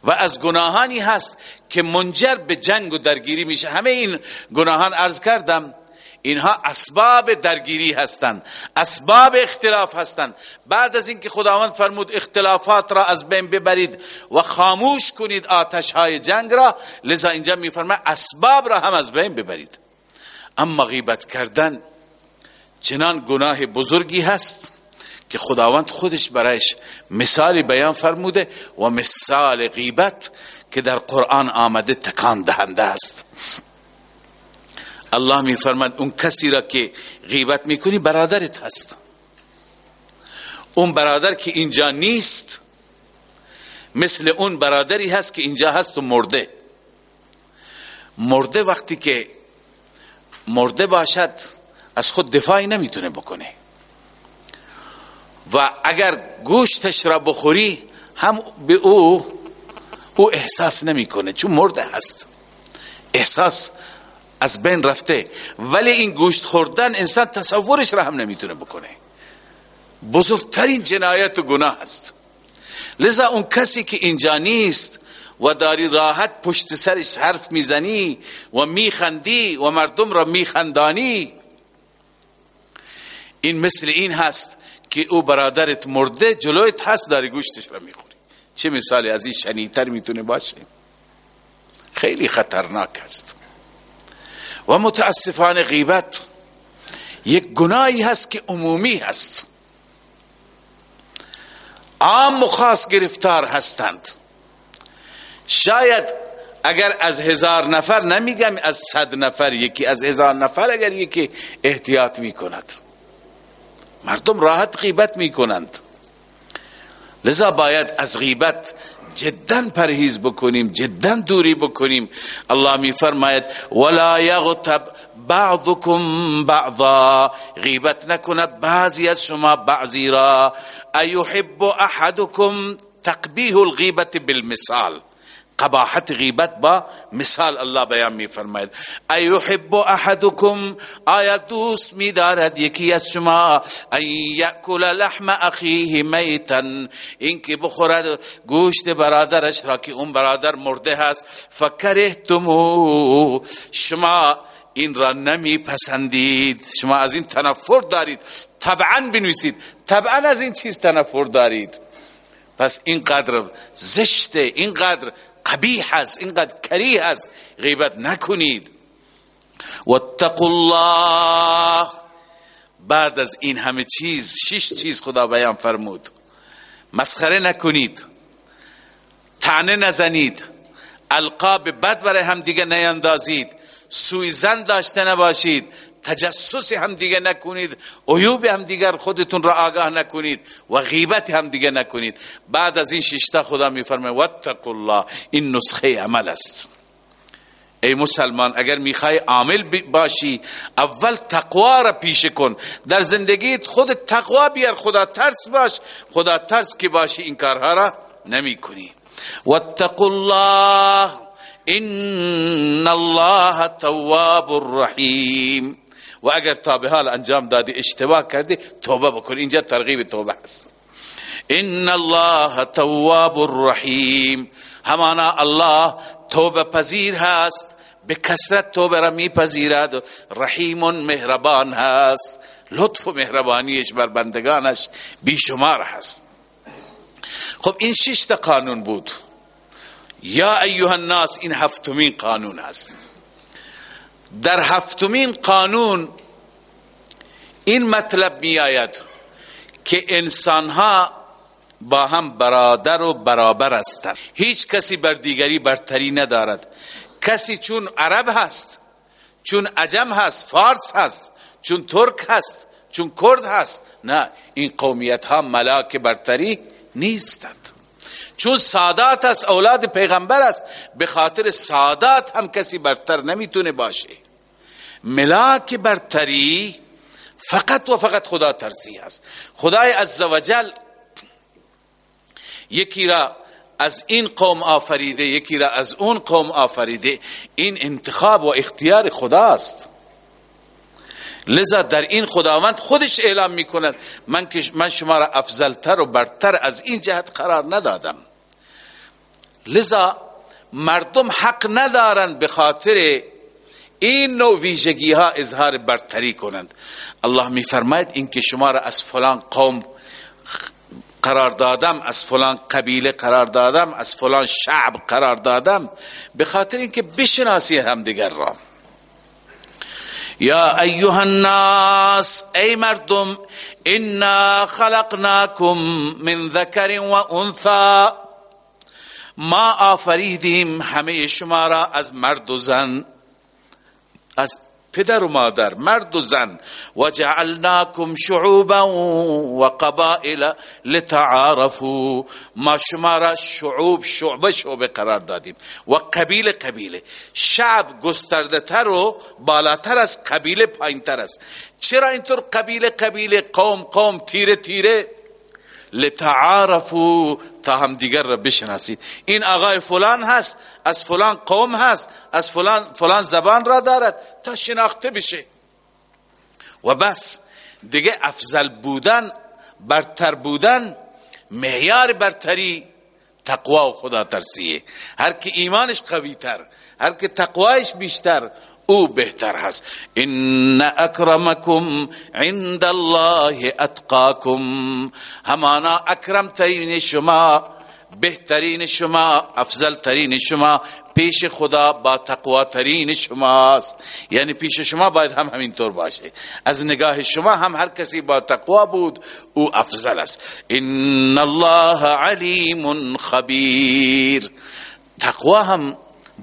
S1: و از گناهانی هست که منجر به جنگ و درگیری میشه همه این گناهان عرض کردم اینها اسباب درگیری هستند اسباب اختلاف هستند بعد از اینکه خداوند فرمود اختلافات را از بین ببرید و خاموش کنید آتش های جنگ را لذا اینجا میفرماید اسباب را هم از بین ببرید اما غیبت کردن چنان گناه بزرگی هست که خداوند خودش برایش مثالی بیان فرموده و مثال غیبت که در قرآن آمده تکان دهنده است الله می فرمد اون کسی را که غیبت میکنی برادرت هست اون برادر که اینجا نیست مثل اون برادری هست که اینجا هست و مرده مرده وقتی که مرده باشد از خود دفاعی نمیتونه بکنه و اگر گوشتش را بخوری هم به او او احساس نمیکنه چون مرده هست احساس از بین رفته ولی این گوشت خوردن انسان تصورش را هم نمیتونه بکنه بزرگترین جنایت و گناه است لذا اون کسی که اینجا نیست و داری راحت پشت سرش حرف میزنی و میخندی و مردم را میخندانی این مثل این هست که او برادرت مرده جلویت هست داری گوشتش را میخوری چه مثال از این شنیتر میتونه باشه خیلی خطرناک است و متاسفانه غیبت یک گناهی هست که عمومی هست عام و خاص گرفتار هستند شاید اگر از هزار نفر نمیگم از صد نفر یکی از هزار نفر اگر یکی احتیاط میکند مردم راحت غیبت میکنند لذا باید از غیبت جدا پرهیز بکنیم جدا دوری بکنیم الله می فرماید ولا یغتب بعضكم بعضا غیبت نکند بعضی از شما بعضی را ایحب احدكم تقبیه الغیبت بالمثال قباحت غیبت با مثال الله بیان می فرماید ایحب احدکم آیا دوست می دارد یکی از شما لحم اخیه میتا اینکه بخورد گوشت برادرش را که اون برادر مرده هست فکرهتمو شما این را نمی پسندید شما از این تنفر دارید طبعا بنویسید طبعا از این چیز تنفر دارید پس اینقدر زشته اینقدر قبیح است اینقدر کریه است غیبت نکنید واتقوا الله بعد از این همه چیز شش چیز خدا بیان فرمود مسخره نکنید تعنه نزنید القاب بد برای هم دیگه نیندازید سویزن داشته نباشید تجسس هم دیگه نکنید عیوب هم دیگر خودتون را آگاه نکنید و غیبت هم دیگه نکنید بعد از این ششتا خدا میفرمه واتقوا الله این نسخه عمل است ای مسلمان اگر میخوای عامل باشی اول تقوا را پیش کن در زندگیت خود تقوا بیار خدا ترس باش خدا ترس که باشی این کارها را نمی کنی واتقوا الله ان الله تواب الرحیم و اگر تا انجام دادی اشتباه کردی توبه بکن اینجا ترغیب توبه است. ان الله تواب الرحیم همانا الله توبه پذیر هست به کسرت توبه را میپذیرد رحیم مهربان هست لطف و مهربانیش بر بندگانش بیشمار هست خب این شش قانون بود یا ایها الناس این هفتمین قانون است؟ در هفتمین قانون این مطلب میآید که انسانها با هم برادر و برابر هستند هیچ کسی بر دیگری برتری ندارد کسی چون عرب هست چون عجم هست فارس هست چون ترک هست چون کرد هست نه این قومیت ها ملاک برتری نیستند چون سادات است اولاد پیغمبر است به خاطر سادات هم کسی برتر نمیتونه باشه ملاک برتری فقط و فقط خدا ترسی است خدای عزوجل یکی را از این قوم آفریده یکی را از اون قوم آفریده این انتخاب و اختیار خداست لذا در این خداوند خودش اعلام میکند من من شما را افضلتر و برتر از این جهت قرار ندادم لذا مردم حق ندارند به خاطر این نوع ویژگی ها اظهار برتری کنند الله فرماید اینکه شما را از فلان قوم قرار دادم از فلان قبیله قرار دادم از فلان شعب قرار دادم به خاطر اینکه بشناسی همدیگر را یا ایها الناس ای مردم انا خلقناکم من ذکر و انثى ما آفریدیم همه شما را از مرد و زن از پدر و مادر مرد و زن و جعلناکم شعوبا و قبائل لتعارفو ما شما را شعوب شعبه شعبه قرار دادیم و قبیله قبیله شعب گسترده تر و بالاتر از قبیله پایین است چرا اینطور قبیله قبیله قوم قوم تیره تیره لتعارفو تا هم دیگر را بشناسید این آقای فلان هست از فلان قوم هست از فلان فلان زبان را دارد تا شناخته بشه و بس دیگه افضل بودن برتر بودن معیار برتری تقوا و خدا ترسیه هر که ایمانش قوی تر هر که تقوایش بیشتر او بهتر هست ان اکرمکم عند الله اتقاکم همانا اکرم ترین شما بهترین شما افضل ترین شما پیش خدا با تقوا ترین شماست یعنی پیش شما باید هم همین طور باشه از نگاه شما هم هر کسی با تقوا بود او افضل است ان الله علیم خبیر تقوا هم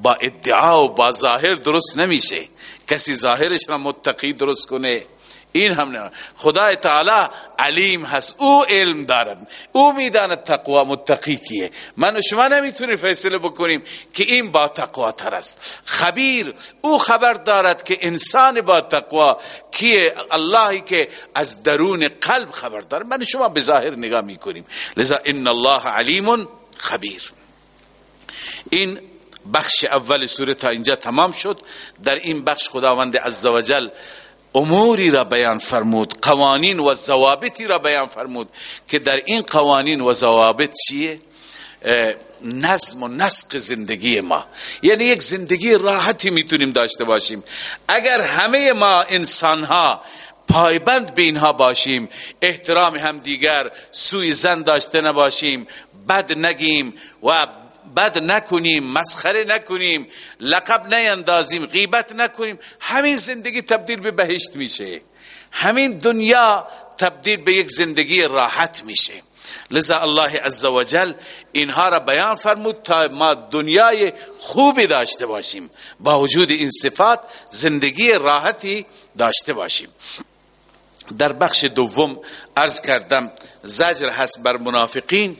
S1: با ادعا و با ظاهر درست نمیشه کسی ظاهرش را متقی درست کنه این هم نه خدا تعالی علیم هست او علم دارد او میداند تقوا متقی کیه من و شما نمیتونیم فیصله بکنیم که این با تقوا تر است خبیر او خبر دارد که انسان با تقوا کیه اللهی که از درون قلب خبر دارد من شما به ظاهر نگاه میکنیم لذا ان الله علیم خبیر این بخش اول سوره تا اینجا تمام شد در این بخش خداوند عزوجل اموری را بیان فرمود قوانین و ضوابطی را بیان فرمود که در این قوانین و ضوابط چیه نظم و نسق زندگی ما یعنی یک زندگی راحتی میتونیم داشته باشیم اگر همه ما انسان ها پایبند به اینها باشیم احترام هم دیگر سوی زن داشته نباشیم بد نگیم و بد نکنیم مسخره نکنیم لقب نیندازیم غیبت نکنیم همین زندگی تبدیل به بهشت میشه همین دنیا تبدیل به یک زندگی راحت میشه لذا الله عزوجل اینها را بیان فرمود تا ما دنیای خوبی داشته باشیم با وجود این صفات زندگی راحتی داشته باشیم در بخش دوم عرض کردم زجر هست بر منافقین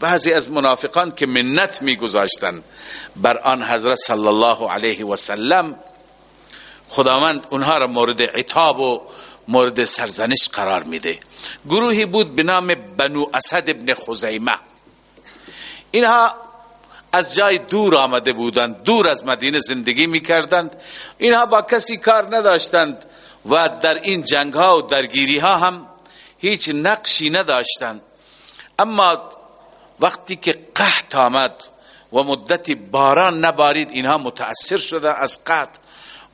S1: بعضی از منافقان که منت میگذاشتند بر آن حضرت صلی الله علیه و سلم خداوند اونها را مورد عتاب و مورد سرزنش قرار میده گروهی بود به نام بنو اسد ابن خزیمه اینها از جای دور آمده بودند دور از مدینه زندگی میکردند اینها با کسی کار نداشتند و در این جنگ ها و درگیری ها هم هیچ نقشی نداشتند اما وقتی که قحط آمد و مدت باران نبارید اینها متأثر شده از قحط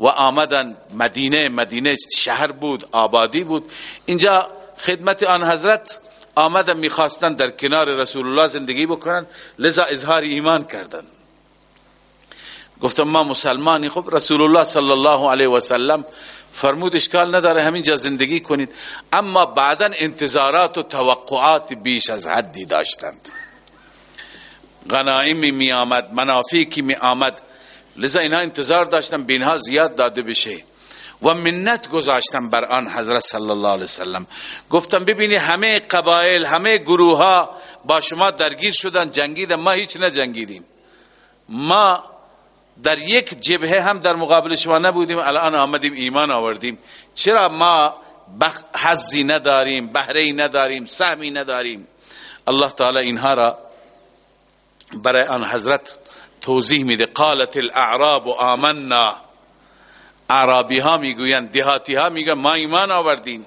S1: و آمدن مدینه مدینه شهر بود آبادی بود اینجا خدمت آن حضرت آمدن میخواستن در کنار رسول الله زندگی بکنن لذا اظهار ایمان کردن گفتم ما مسلمانی خب رسول الله صلی الله علیه و سلم فرمود اشکال نداره همینجا زندگی کنید اما بعدا انتظارات و توقعات بیش از حدی داشتند غنائمی می آمد منافی کی می آمد لذا اینا انتظار داشتم بینها زیاد داده بشه و منت گذاشتم بر آن حضرت صلی الله علیه وسلم گفتم ببینی همه قبایل همه گروه ها با شما درگیر شدن جنگیدن ما هیچ جنگیدیم ما در یک جبهه هم در مقابل شما نبودیم الان آمدیم ایمان آوردیم چرا ما حزی نداریم بهره نداریم سهمی نداریم الله تعالی اینها را برای آن حضرت توضیح میده قالت الاعراب و آمنا اعرابی ها میگوین دهاتی ها میگن ما ایمان آوردین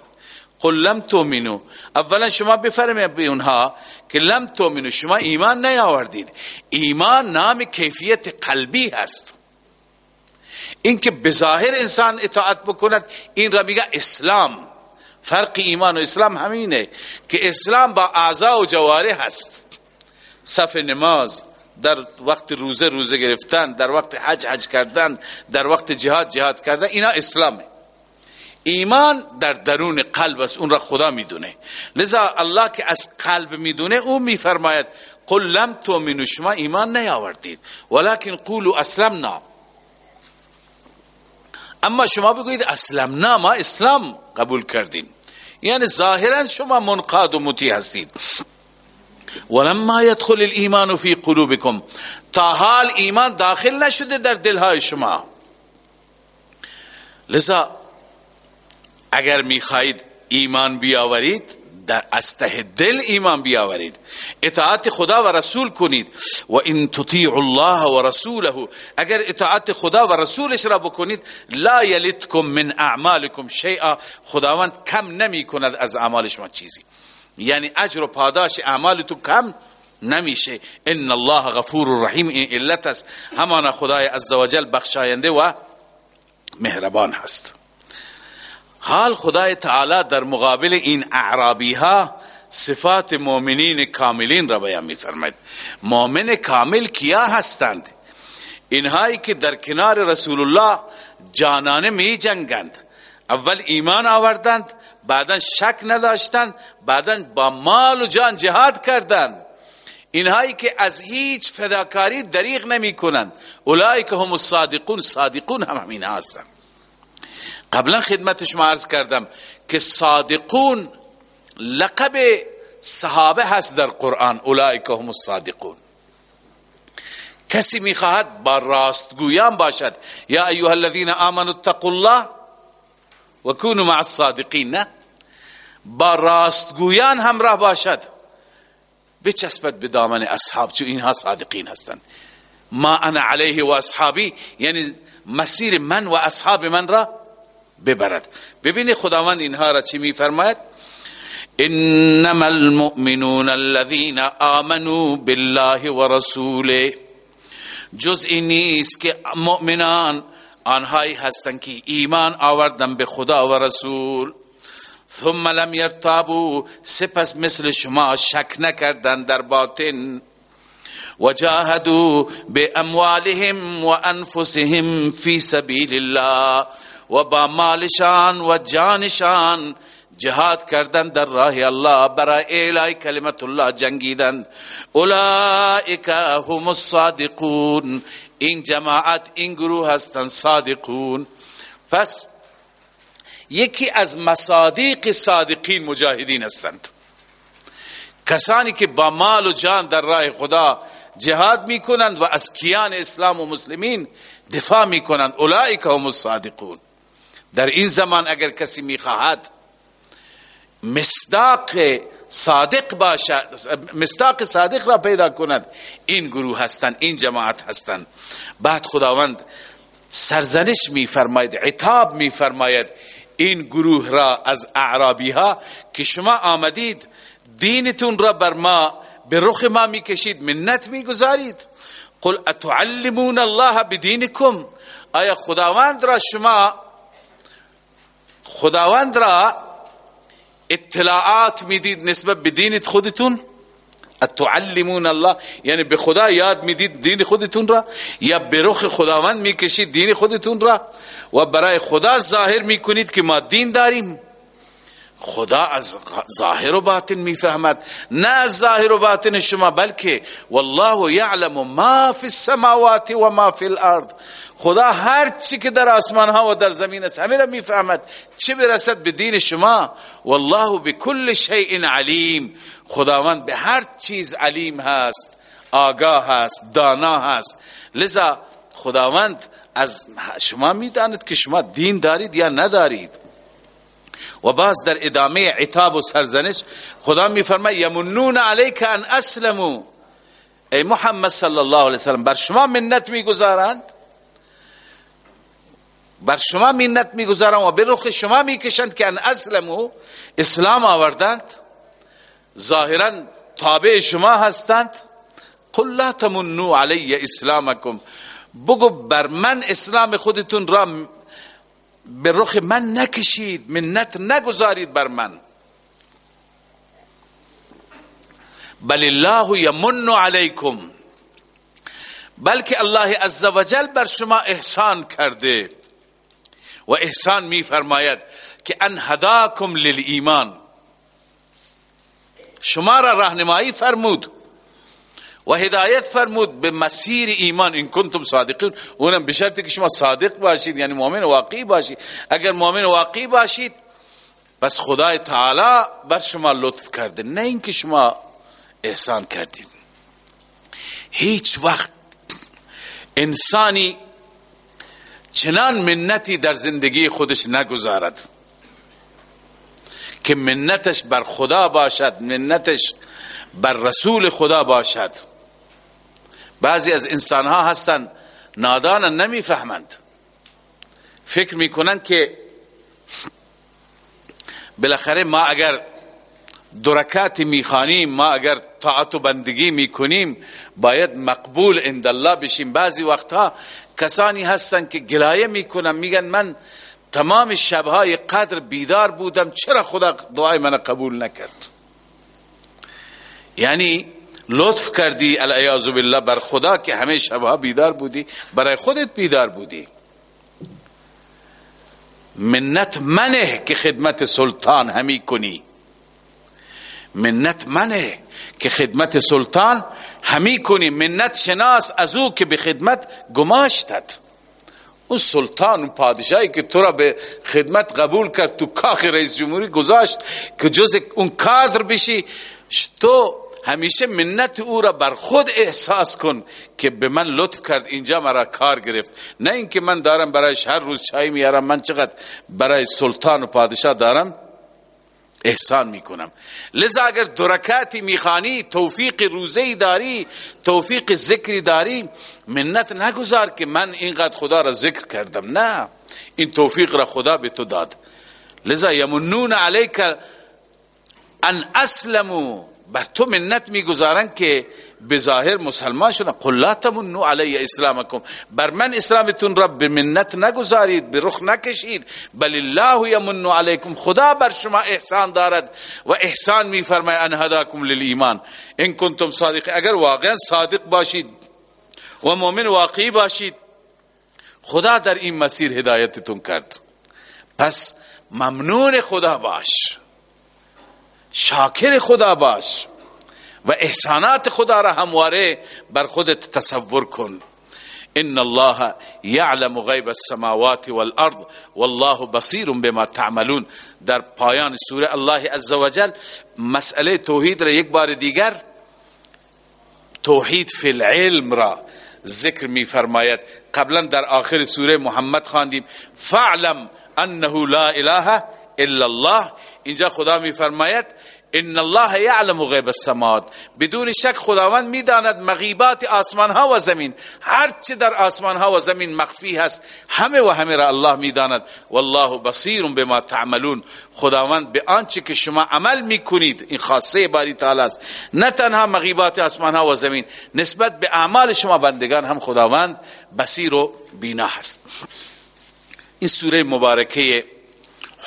S1: قل لم تومنو اولا شما بفرمایید به اونها که لم تومنو شما ایمان نیاوردید ایمان نام کیفیت قلبی هست اینکه بظاهر انسان اطاعت بکند این را میگه اسلام فرق ایمان و اسلام همینه که اسلام با اعضا و جواره هست صف نماز در وقت روزه روزه گرفتن در وقت حج حج کردن در وقت جهاد جهاد کردن اینا اسلامه ایمان در درون قلب است اون را خدا میدونه لذا الله که از قلب میدونه او میفرماید قل لم تؤمنوا شما ایمان نیاوردید ولکن قولوا اسلمنا اما شما بگویید اسلمنا ما اسلام قبول کردیم یعنی ظاهرا شما منقاد و متی هستید ولما يدخل الايمان في قلوبكم تا حال ایمان داخل نشده در دلهای شما لذا اگر میخواهید ایمان بیاورید در استه دل ایمان بیاورید اطاعت خدا و رسول کنید و ان تطیع الله و رسوله اگر اطاعت خدا و رسولش را بکنید لا یلتکم من اعمالکم شیئا خداوند کم نمی کند از اعمال شما چیزی یعنی اجر و پاداش اعمال تو کم نمیشه ان الله غفور و رحیم این علت است همان خدای عزوجل بخشاینده و مهربان هست حال خدای تعالی در مقابل این اعرابی ها صفات مؤمنین کاملین را بیان میفرماید مؤمن کامل کیا هستند اینهایی که در کنار رسول الله جانانه می جنگند اول ایمان آوردند بعدا شک نداشتند بعدا با مال و جان جهاد کردن اینهایی که از هیچ فداکاری دریغ نمی کنند که هم الصادقون صادقون هم همین هستند قبلا خدمت شما عرض کردم که صادقون لقب صحابه هست در قرآن اولایی که هم الصادقون کسی میخواهد با راستگویان باشد یا ایها الذین آمنوا اتقوا الله و کونوا مع الصادقین نه با راستگویان همراه باشد بچسبت به دامن اصحاب چون اینها صادقین هستند ما انا علیه و اصحابی یعنی مسیر من و اصحاب من را ببرد ببینی خداوند اینها را چی میفرماید انما المؤمنون الذين آمنوا بالله ورسوله جزئی نیست که مؤمنان آنهایی هستند که ایمان آوردن به خدا و رسول ثم لم یرتابو سپس مثل شما شک نکردن در باطن و جاهدو به اموالهم و انفسهم فی سبیل الله و با مالشان و جانشان جهاد کردن در راه الله برای اعلای کلمت الله جنگيدن. اولئک هم الصادقون این جماعت این گروه هستن صادقون پس یکی از مصادیق صادقین مجاهدین هستند کسانی که با مال و جان در راه خدا جهاد میکنند و از کیان اسلام و مسلمین دفاع میکنند اولئک هم الصادقون در این زمان اگر کسی میخواهد مصداق صادق باشد مصداق صادق را پیدا کند این گروه هستند این جماعت هستند بعد خداوند سرزنش میفرماید عتاب میفرماید این گروه را از اعرابی ها که شما آمدید دینتون را بر ما به رخ ما میکشید منت میگذارید قل اتعلمون الله بدینکم آیا خداوند را شما خداوند را اطلاعات میدید نسبت به دینت خودتون اتعلمون الله یعنی به خدا یاد میدید دین خودتون را یا به رخ خداوند میکشید دین خودتون را و برای خدا ظاهر میکنید که ما دین داریم خدا از ظاهر و باطن میفهمد نه از ظاهر و باطن شما بلکه والله یعلم ما فی السماوات و ما فی الارض خدا هر چی که در آسمان ها و در زمین است همه را میفهمد چه برسد به دین شما والله بكل شیء علیم خداوند به هر چیز علیم هست آگاه هست دانا هست لذا خداوند از شما میداند که شما دین دارید یا ندارید و باز در ادامه عتاب و سرزنش خدا میفرماید یمنون علیک ان اسلموا ای محمد صلی الله علیه وسلم بر شما منت میگذارند بر شما مینت میگذارم و به رخ شما میکشند که ان اسلمو اسلام آوردند ظاهرا تابع شما هستند قل لا تمنو علی اسلامکم بگو بر من اسلام خودتون را به رخ من نکشید منت نگذارید بر من بل الله یمن علیکم بلکه الله عزوجل بر شما احسان کرده و احسان می فرماید که ان هداکم للایمان شما را راهنمایی فرمود و هدایت فرمود به مسیر ایمان این کنتم و اونم به شرطی که شما صادق باشید یعنی مؤمن واقعی باشید اگر مؤمن واقعی باشید بس خدای تعالی بر شما لطف کرده نه اینکه شما احسان کردید هیچ وقت انسانی چنان منتی در زندگی خودش نگذارد که منتش بر خدا باشد منتش بر رسول خدا باشد بعضی از انسانها هستند نمی نمیفهمند فکر میکنن که بالاخره ما اگر درکات میخانیم ما اگر طاعت و بندگی میکنیم باید مقبول اند الله بشیم بعضی وقتها کسانی هستن که گلایه میکنن میگن من تمام شبهای قدر بیدار بودم چرا خدا دعای من قبول نکرد یعنی لطف کردی العیاذ بالله بر خدا که همه شبها بیدار بودی برای خودت بیدار بودی منت منه که خدمت سلطان همی کنی منت منه که خدمت سلطان همی کنی منت شناس از او که به خدمت گماشتت. اون سلطان و پادشاهی که تو را به خدمت قبول کرد تو کاخ رئیس جمهوری گذاشت که جز اون کادر بشی تو همیشه منت او را بر خود احساس کن که به من لطف کرد اینجا مرا کار گرفت نه اینکه من دارم برایش هر روز چای میارم من چقدر برای سلطان و پادشاه دارم احسان میکنم لذا اگر درکاتی میخانی توفیق روزه داری توفیق ذکری داری منت نگذار که من اینقدر خدا را ذکر کردم نه این توفیق را خدا به تو داد لذا یمنون علیک ان اسلمو بر تو منت میگذارن که بظاهر مسلمان شدن قل لا علی اسلامکم بر من اسلامتون را به منت نگذارید به رخ نکشید بل الله یمن علیکم خدا بر شما احسان دارد و احسان میفرمای ان هداکم للایمان ان کنتم صادق اگر واقعا صادق باشید و مؤمن واقعی باشید خدا در این مسیر هدایتتون کرد پس ممنون خدا باش شاکر خدا باش و احسانات خدا را همواره بر خودت تصور کن ان الله یعلم غیب السماوات والارض والله بصیر بما تعملون در پایان سوره الله عزوجل مسئله توحید را یک بار دیگر توحید فی العلم را ذکر می فرماید قبلا در آخر سوره محمد خواندیم فعلم انه لا اله الا الله اینجا خدا می فرماید ان الله یعلم غیب السماوات بدون شک خداوند میداند مغیبات آسمان ها و زمین هر چه در آسمان ها و زمین مخفی هست همه و همه را الله میداند والله بصیر بما تعملون خداوند به آنچه که شما عمل میکنید این خاصه باری تعالی است نه تنها مغیبات آسمان ها و زمین نسبت به اعمال شما بندگان هم خداوند بصیر و بینا هست این سوره مبارکه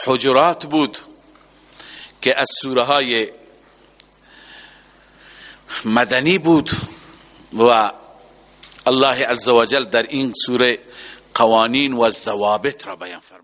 S1: حجرات بود که از سوره های مدنی بود و الله عزوجل در این سوره قوانین و ضوابط را بیان فرمود